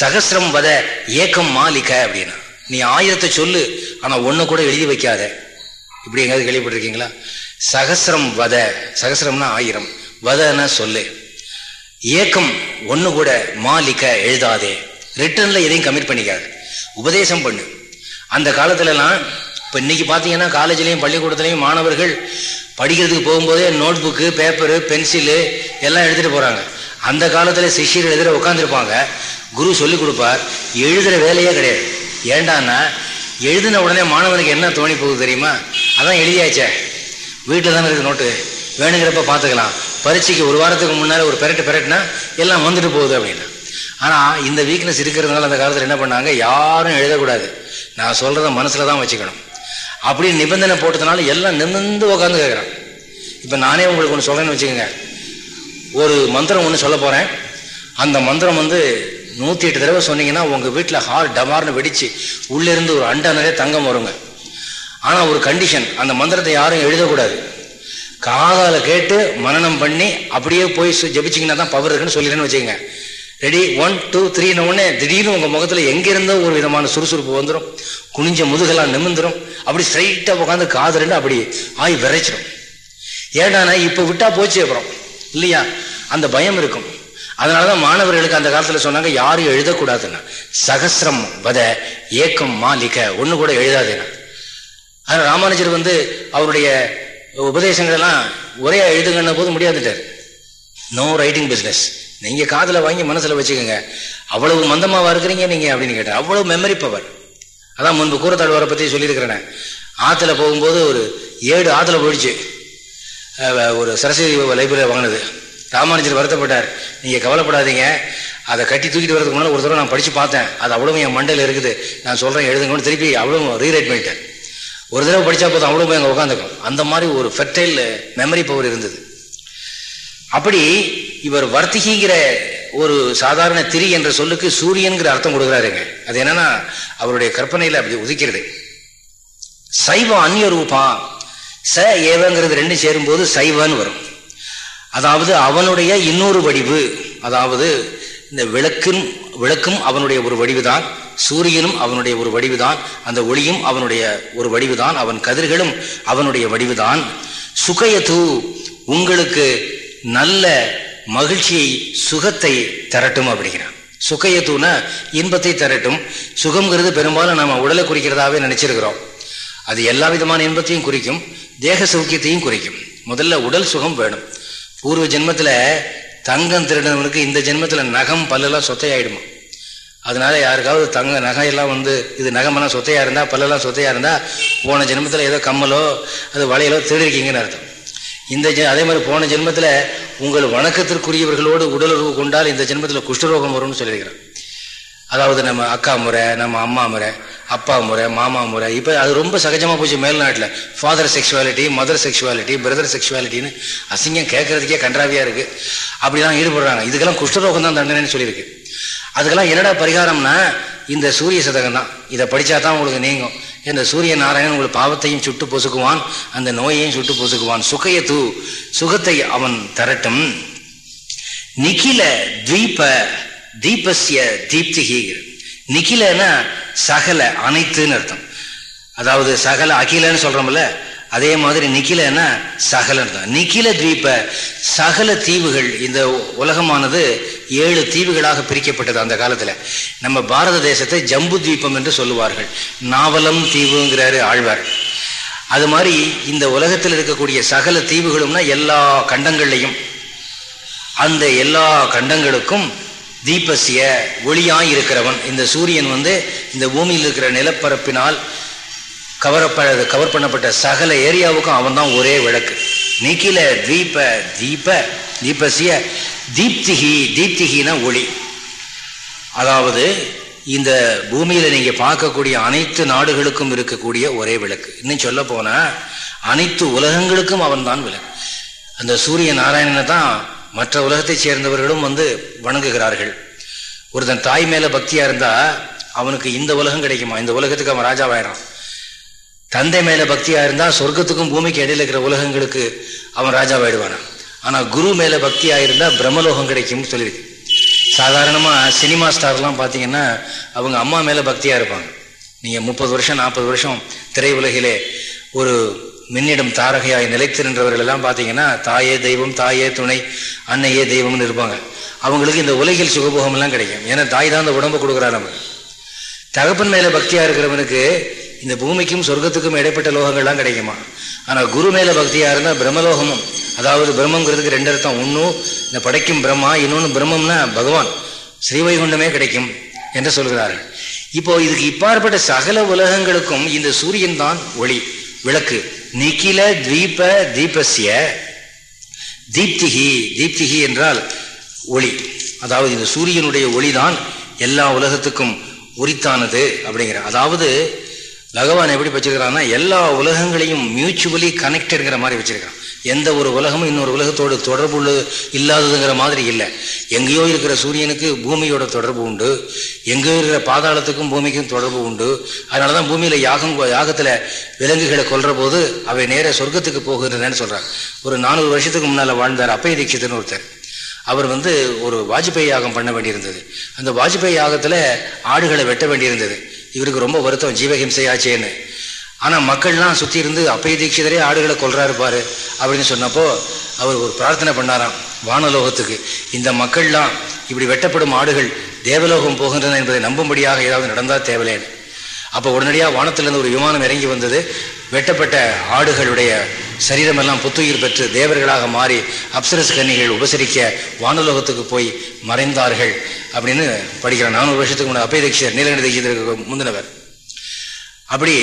சகசிரம் வத ஏக்கம் மாலிக்க அப்படின்னா. நீ ஆயிரத்தை சொல்லு ஆனா ஒன்னு கூட எழுதி வைக்காத. இப்படி எங்காவது கேள்விப்பட்டிருக்கீங்களா? சகசிரம் வத சகசிரம்னா ஆயிரம். வதன சொல்லு. ஏக்கம் ஒன்று கூட மாலிக்க எழுதாதே. ரிட்டர்ன்ல எதையும் கமிட் பண்ணிக்காது. உபதேசம் பண்ணு. அந்த காலத்துலலாம் இப்போ இன்னைக்கு பார்த்தீங்கன்னா காலேஜ்லேயும் பள்ளிக்கூடத்துலையும் மாணவர்கள் படிக்கிறதுக்கு போகும்போதே நோட் புக்கு பேப்பரு பென்சிலு எல்லாம் எடுத்துகிட்டு போகிறாங்க அந்த காலத்தில் சிஷியர் எழுதுகிற உட்காந்துருப்பாங்க குரு சொல்லி கொடுப்பார். எழுதுகிற வேலையே கிடையாது. ஏண்டான்னா எழுதின உடனே மாணவனுக்கு என்ன தோணி போகுது தெரியுமா? அதான் எழுதியாச்சே. வீட்டில் தானே இருக்கு நோட்டு. வேணுங்கிறப்ப பார்த்துக்கலாம். பரீட்சைக்கு ஒரு வாரத்துக்கு முன்னால் ஒரு பெரட்டு பெரட்டுனா எல்லாம் வந்துட்டு போகுது அப்படின்னா. ஆனால் இந்த வீக்னஸ் இருக்கிறதுனால அந்த காலத்தில் என்ன பண்ணாங்க? யாரும் எழுதக்கூடாது. நான் சொல்கிறத மனசில் தான் வச்சுக்கணும். அப்படி நிபந்தனை போட்டதுனால எல்லாம் நிமிர்ந்து உட்காந்து கேட்குறான் இப்போ நானே உங்களுக்கு ஒன்று சொல்கிறேன்னு வச்சுக்கோங்க. ஒரு மந்திரம் ஒன்று சொல்ல போகிறேன் அந்த மந்திரம் வந்து நூற்றி எட்டு தடவை சொன்னீங்கன்னா உங்கள் வீட்டில் ஹால் டமார்னு வெடிச்சு உள்ளேருந்து ஒரு அண்டா நிறைய தங்கம் வருங்க. ஆனால் ஒரு கண்டிஷன் அந்த மந்திரத்தை யாரும் எழுதக்கூடாது. காதால கேட்டு மனநம் பண்ணி அப்படியே போய் ஜபிச்சிங்கன்னா தான் பவர் இருக்குன்னு சொல்லிடுன்னு வச்சுக்கோங்க. ரெடி ஒன் டூ த்ரீன உடனே திடீர்னு உங்க முகத்துல எங்கிருந்தோ ஒரு விதமான சுறுசுறுப்பு வந்துடும் குனிஞ்ச முதுகெல்லாம் நிமிந்துடும் அப்படி ஸ்ட்ரைட்டா உட்காந்து காது ரெண்டு அப்படி ஆய் விரைச்சிடும் ஏன்னா இப்ப விட்டா போச்சு அப்புறம். இல்லையா? அந்த பயம் இருக்கும். அதனாலதான் மாணவர்களுக்கு அந்த காலத்துல சொன்னாங்க யாரும் எழுதக்கூடாதுன்னா. சகசிரம் வத ஏக்கம் மாலிக்க ஒண்ணு கூட எழுதாதுன்னா. ஆனா ராமானுஜர் வந்து அவருடைய உபதேசங்கள் எல்லாம் ஒரே எழுதுங்கன்ன போது முடியாதுட்டார் நோ ரைட்டிங் பிஸ்னஸ் நீங்க காதல வாங்கி மனசுல வச்சுக்கோங்க. அவ்வளவு மந்தமாவா இருக்கிறீங்க நீங்க அப்படின்னு கேட்டார். அவ்வளவு மெமரி பவர் அதான் முன்பு கூறத்தாழ்வாரை பத்தி சொல்லியிருக்கிறேன். ஆத்துல போகும்போது ஒரு ஏழு ஆத்துல போயிடுச்சு. ஒரு சரஸ்வதி லைப்ரரி வாங்கினது. ராமானுஜர் வருத்தப்பட்டார். நீங்கள் கவலைப்படாதீங்க. அதை கட்டி தூக்கிட்டு வரதுக்கு முன்னாடி ஒரு தடவை நான் படித்து பார்த்தேன். அது அவ்வளவு என் மண்டையில் இருக்குது. நான் சொல்கிறேன் எழுதுங்கன்னு திருப்பி அவ்வளவு ரீரைட் பண்ணிட்டேன். ஒரு தடவை படித்தா போதும் அவ்வளவு அங்கே உட்காந்துக்கும் அந்த மாதிரி ஒரு ஃபெர்டைல் மெமரி பவர் இருந்தது. அப்படி இவர் வர்த்திகிங்கிற ஒரு சாதாரண திரி என்ற சொல்லுக்கு சூரியன்கிற அர்த்தம் கொடுக்குறாருங்க. அது என்னன்னா அவருடைய கற்பனையில் அப்படி உதிக்கிறது. சைவம் அந்நிய ரூபா ச ஏவங்கிறது ரெண்டும் சேரும்போது சைவன்னு வரும். அதாவது அவனுடைய இன்னொரு வடிவு அதாவது இந்த விளக்கும் விளக்கும் அவனுடைய ஒரு வடிவுதான் சூரியனும் அவனுடைய ஒரு வடிவுதான் அந்த ஒளியும் அவனுடைய ஒரு வடிவுதான் அவன் கதிர்களும் அவனுடைய வடிவுதான். சுகையது உங்களுக்கு நல்ல மகிழ்ச்சியை சுகத்தை தரட்டும் அப்படிங்கிறான். சுகையத்தூன இன்பத்தை தரட்டும். சுகம்ங்கிறது பெரும்பாலும் நம்ம உடலை குறிக்கிறதாவே நினைச்சிருக்கிறோம். அது எல்லா விதமான இன்பத்தையும் குறிக்கும் தேக சௌக்கியத்தையும் குறிக்கும். முதல்ல உடல் சுகம் வேணும். பூர்வ ஜென்மத்தில் தங்கம் திருடனவனுக்கு இந்த ஜென்மத்தில் நகம் பல்லெல்லாம் சொத்தையாயிடுமா? அதனால யாருக்காவது தங்க நகையெல்லாம் வந்து இது நகமெல்லாம் சொத்தையாக இருந்தால் பல்லெல்லாம் சொத்தையாக இருந்தால் போன ஜென்மத்தில் ஏதோ கம்மலோ அது வளையலோ திருடிருக்கீங்கன்னு அர்த்தம். இந்த அதே மாதிரி போன ஜென்மத்தில் உங்கள் வணக்கத்திற்குரியவர்களோடு உடலுறவு கொண்டால் இந்த ஜென்மத்தில் குஷ்டரோகம் வரும்னு சொல்லியிருக்கிறேன் அதாவது நம்ம அக்கா முறை நம்ம அம்மா முறை அப்பா முறை மாமா முறை இப்போ அது ரொம்ப சகஜமாக போச்சு மேல்நாட்டில். Father sexuality mother sexuality brother செக்ஷுவாலிட்டின்னு அசிங்கம் கேட்கறதுக்கே கன்றாவியாக இருக்குது அப்படிலாம் ஈடுபடுறாங்க. இதுக்கெல்லாம் குஷ்டரோகம் தான் தண்டனைன்னு சொல்லியிருக்கு. அதுக்கெல்லாம் என்னடா பரிகாரம்னா இந்த சூரிய சதகம் தான். இதை படித்தா தான் உங்களுக்கு நீங்கும். இந்த சூரிய நாராயணன் உங்களுக்கு பாவத்தையும் சுட்டு பொசுக்குவான் அந்த நோயையும் சுட்டு பொசுக்குவான். சுகைய தூ சுகத்தை அவன் தரட்டும். நிக்கில தீப தீபஸ்ய தீப்திகிங்கிற நிகிலன்னா சகல அனைத்துன்னு அர்த்தம். அதாவது சகல அகிலன்னு சொல்றோம்ல அதே மாதிரி நிக்கிலன்னா சகல அர்த்தம். நிக்கில தீப சகல தீவுகள் இந்த உலகமானது ஏழு தீவுகளாக பிரிக்கப்பட்டது அந்த காலத்தில். நம்ம பாரத தேசத்தை ஜம்பு தீபம் என்று சொல்லுவார்கள். நாவலம் தீவுங்கிறாரு ஆழ்வார். அது மாதிரி இந்த உலகத்தில் இருக்கக்கூடிய சகல தீவுகளும்னா எல்லா கண்டங்கள்லையும் அந்த எல்லா கண்டங்களுக்கும் தீபசிய ஒளியாய் இருக்கிறவன். இந்த சூரியன் வந்து இந்த பூமியில் இருக்கிற நிலப்பரப்பினால் கவரப்ப கவர் பண்ணப்பட்ட சகல ஏரியாவுக்கும் அவன் தான் ஒரே விளக்கு. நிக்கில தீப தீப தீபசிய தீப்திகி தீப்திகினா ஒளி. அதாவது இந்த பூமியில நீங்க பார்க்கக்கூடிய அனைத்து நாடுகளுக்கும் இருக்கக்கூடிய ஒரே விளக்கு. இன்னும் சொல்ல போனா அனைத்து உலகங்களுக்கும் அவன் தான் விளக்கு. அந்த சூரிய நாராயணனை தான் மற்ற உலகத்தைச் சேர்ந்தவர்களும் வந்து வணங்குகிறார்கள். ஒருத்தன் தாய் மேல பக்தியா இருந்தா அவனுக்கு இந்த உலகம் கிடைக்குமா? இந்த உலகத்துக்கு அவன் ராஜாவாயிடான் தந்தை மேல பக்தியா இருந்தா சொர்க்கத்துக்கும் பூமிக்கு இடையில இருக்கிற உலகங்களுக்கு அவன் ராஜாவாயிடுவானான் ஆனா குரு மேல பக்தியா இருந்தா பிரம்மலோகம் கிடைக்கும்னு சொல்லியிருக்கு. சாதாரணமா சினிமா ஸ்டார்லாம் பாத்தீங்கன்னா அவங்க அம்மா மேல பக்தியா இருப்பாங்க. நீங்க முப்பது வருஷம் நாற்பது வருஷம் திரையுலகிலே ஒரு மின்னிடம் தாரகையாய் நிலைத்திருந்தவர்கள் எல்லாம் பார்த்தீங்கன்னா தாயே தெய்வம் தாயே துணை அன்னையே தெய்வம்னு இருப்பாங்க. அவங்களுக்கு இந்த உலகில் சுகபோகம் எல்லாம் கிடைக்கும். ஏன்னா தாய் தான் அந்த உடம்பு கொடுக்குறா நம்ம தகப்பன் மேலே பக்தியாக இருக்கிறவனுக்கு இந்த பூமிக்கும் சொர்க்கத்துக்கும் இடைப்பட்ட லோகங்கள்லாம் கிடைக்குமா? ஆனால் குரு மேலே பக்தியாக இருந்தால் பிரம்மலோகமும் அதாவது பிரம்மங்கிறதுக்கு ரெண்டு அர்த்தம். ஒன்றும் இந்த படைக்கும் பிரம்மா இன்னொன்று பிரம்மம்னா பகவான். ஸ்ரீவைகுண்டமே கிடைக்கும் என்று சொல்கிறார்கள். இப்போ இதுக்கு இப்பாற்பட்ட சகல உலகங்களுக்கும் இந்த சூரியன் தான் ஒளி. விளக்கு. நிக்கில தீப தீபசிய தீப்திகி தீப்திகி என்றால் ஒளி. அதாவது இந்த சூரியனுடைய ஒளிதான் எல்லா உலகத்துக்கும் உரித்தானது அப்படிங்கிற. அதாவது பகவான் எப்படி வச்சிருக்கிறான்னா எல்லா உலகங்களையும் மியூச்சுவலி கனெக்டடுங்கிற மாதிரி வச்சிருக்கிறான். எந்த ஒரு உலகமும் இன்னொரு உலகத்தோடு தொடர்பு இல்லாததுங்கிற மாதிரி இல்லை. எங்கேயோ இருக்கிற சூரியனுக்கு பூமியோட தொடர்பு உண்டு. எங்கேயோ இருக்கிற பாதாளத்துக்கும் பூமிக்கும் தொடர்பு உண்டு. அதனால தான் பூமியில் யாகம் யாகத்தில் விலங்குகளை கொல்ற போது அவை நேர சொர்க்கத்துக்கு போகிறதுன்னு சொல்கிறாங்க ஒரு நானூறு வருஷத்துக்கு முன்னால் வாழ்ந்தார் அப்பய தீட்சிதன் ஒருத்தர். அவர் வந்து ஒரு வாஜ்பேயி யாகம் பண்ண வேண்டியிருந்தது. அந்த வாஜ்பேயி யாகத்தில் ஆடுகளை வெட்ட வேண்டியிருந்தது. இவருக்கு ரொம்ப வருத்தம் ஜீவஹிம்சையாச்சேன்னு. ஆனால் மக்கள்லாம் சுற்றி இருந்து அப்பய தீட்சிதரே ஆடுகளை கொள்றாரு பாரு அப்படின்னு சொன்னப்போ அவர் ஒரு பிரார்த்தனை பண்ணாராம் வானலோகத்துக்கு. இந்த மக்கள்லாம் இப்படி வெட்டப்படும் ஆடுகள் தேவலோகம் போகின்றன என்பதை நம்பும்படியாக ஏதாவது நடந்தால் தேவையில்லைன்னு அப்போ உடனடியாக வானத்திலிருந்து ஒரு விமானம் இறங்கி வந்தது. வெட்டப்பட்ட ஆடுகளுடைய சரீரமெல்லாம் புத்துயிர் பெற்று தேவர்களாக மாறி அப்சரஸ் கன்னிகள் உபசரிக்க வானலோகத்துக்கு போய் மறைந்தார்கள். அப்படின்னு படிக்கிற நானூறு வருஷத்துக்கு முன்னாடி அப்பய தீட்சிதர் நீலகண்ட தீட்சிதருக்கு முந்தினவர். அப்படி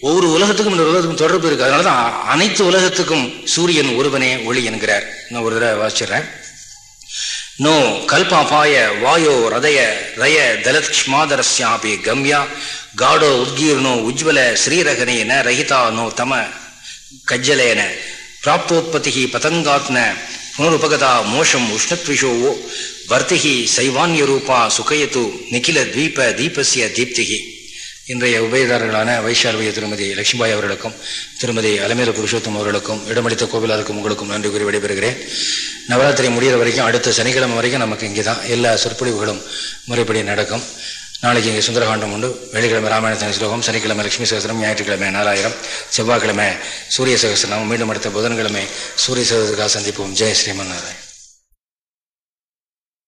ஒவ்வொரு உலகத்துக்கும் இந்த உலகத்துக்கும் தொடர்பு இருக்கு. அதனாலதான் அனைத்து உலகத்துக்கும் சூரியன் ஒருவனே ஒளி என்கிறார். நான் ஒரு தடவை வாசிச்சிடுறேன். நோ கல்பாபாய வாயோ ரதய ரய தலத்மாதரஸ்யாபி கம்யா காடோ உத்கீர்ணோ உஜ்வல ஸ்ரீரகனேன ரஹிதா நோ தம கஜ்ஜலேன பிராப்தோத்பத்தி பதங்காத்ன புனருபகதா மோஷம் உஷ்ணத்விஷோவோ வர்த்திகி சைவான்ய ரூபா சுகயத்து நிகில தீப தீபசிய தீப்திகி இன்றைய உபயதாரர்களான வைஷால்விய திருமதி லட்சுமிபாய் அவர்களுக்கும் திருமதி அலமேல புருஷோத்தம் அவர்களுக்கும் இடமளித்த கோவிலாருக்கும் உங்களுக்கும் நன்றி கூறி விடைபெறுகிறேன். நவராத்திரி முடிகிற வரைக்கும் அடுத்த சனிக்கிழமை வரைக்கும் நமக்கு இங்கே தான் எல்லா சொற்பொழிவுகளும் முறைப்படி நடக்கும். நாளைக்கு இங்கே சுந்தரகாண்டம் உண்டு. வெள்ளிக்கிழமை ராமாயணத்தின் ஸ்லோகம் சனிக்கிழமை லட்சுமி சகசிரம் ஞாயிற்றுக்கிழமை நாலாயிரம் செவ்வாய்க்கிழமை சூரிய சகசிரம். மீண்டும் அடுத்த புதன்கிழமை சூரிய சகசிரக்காக சந்திப்போம். ஜெய் ஸ்ரீமன் நாராயண்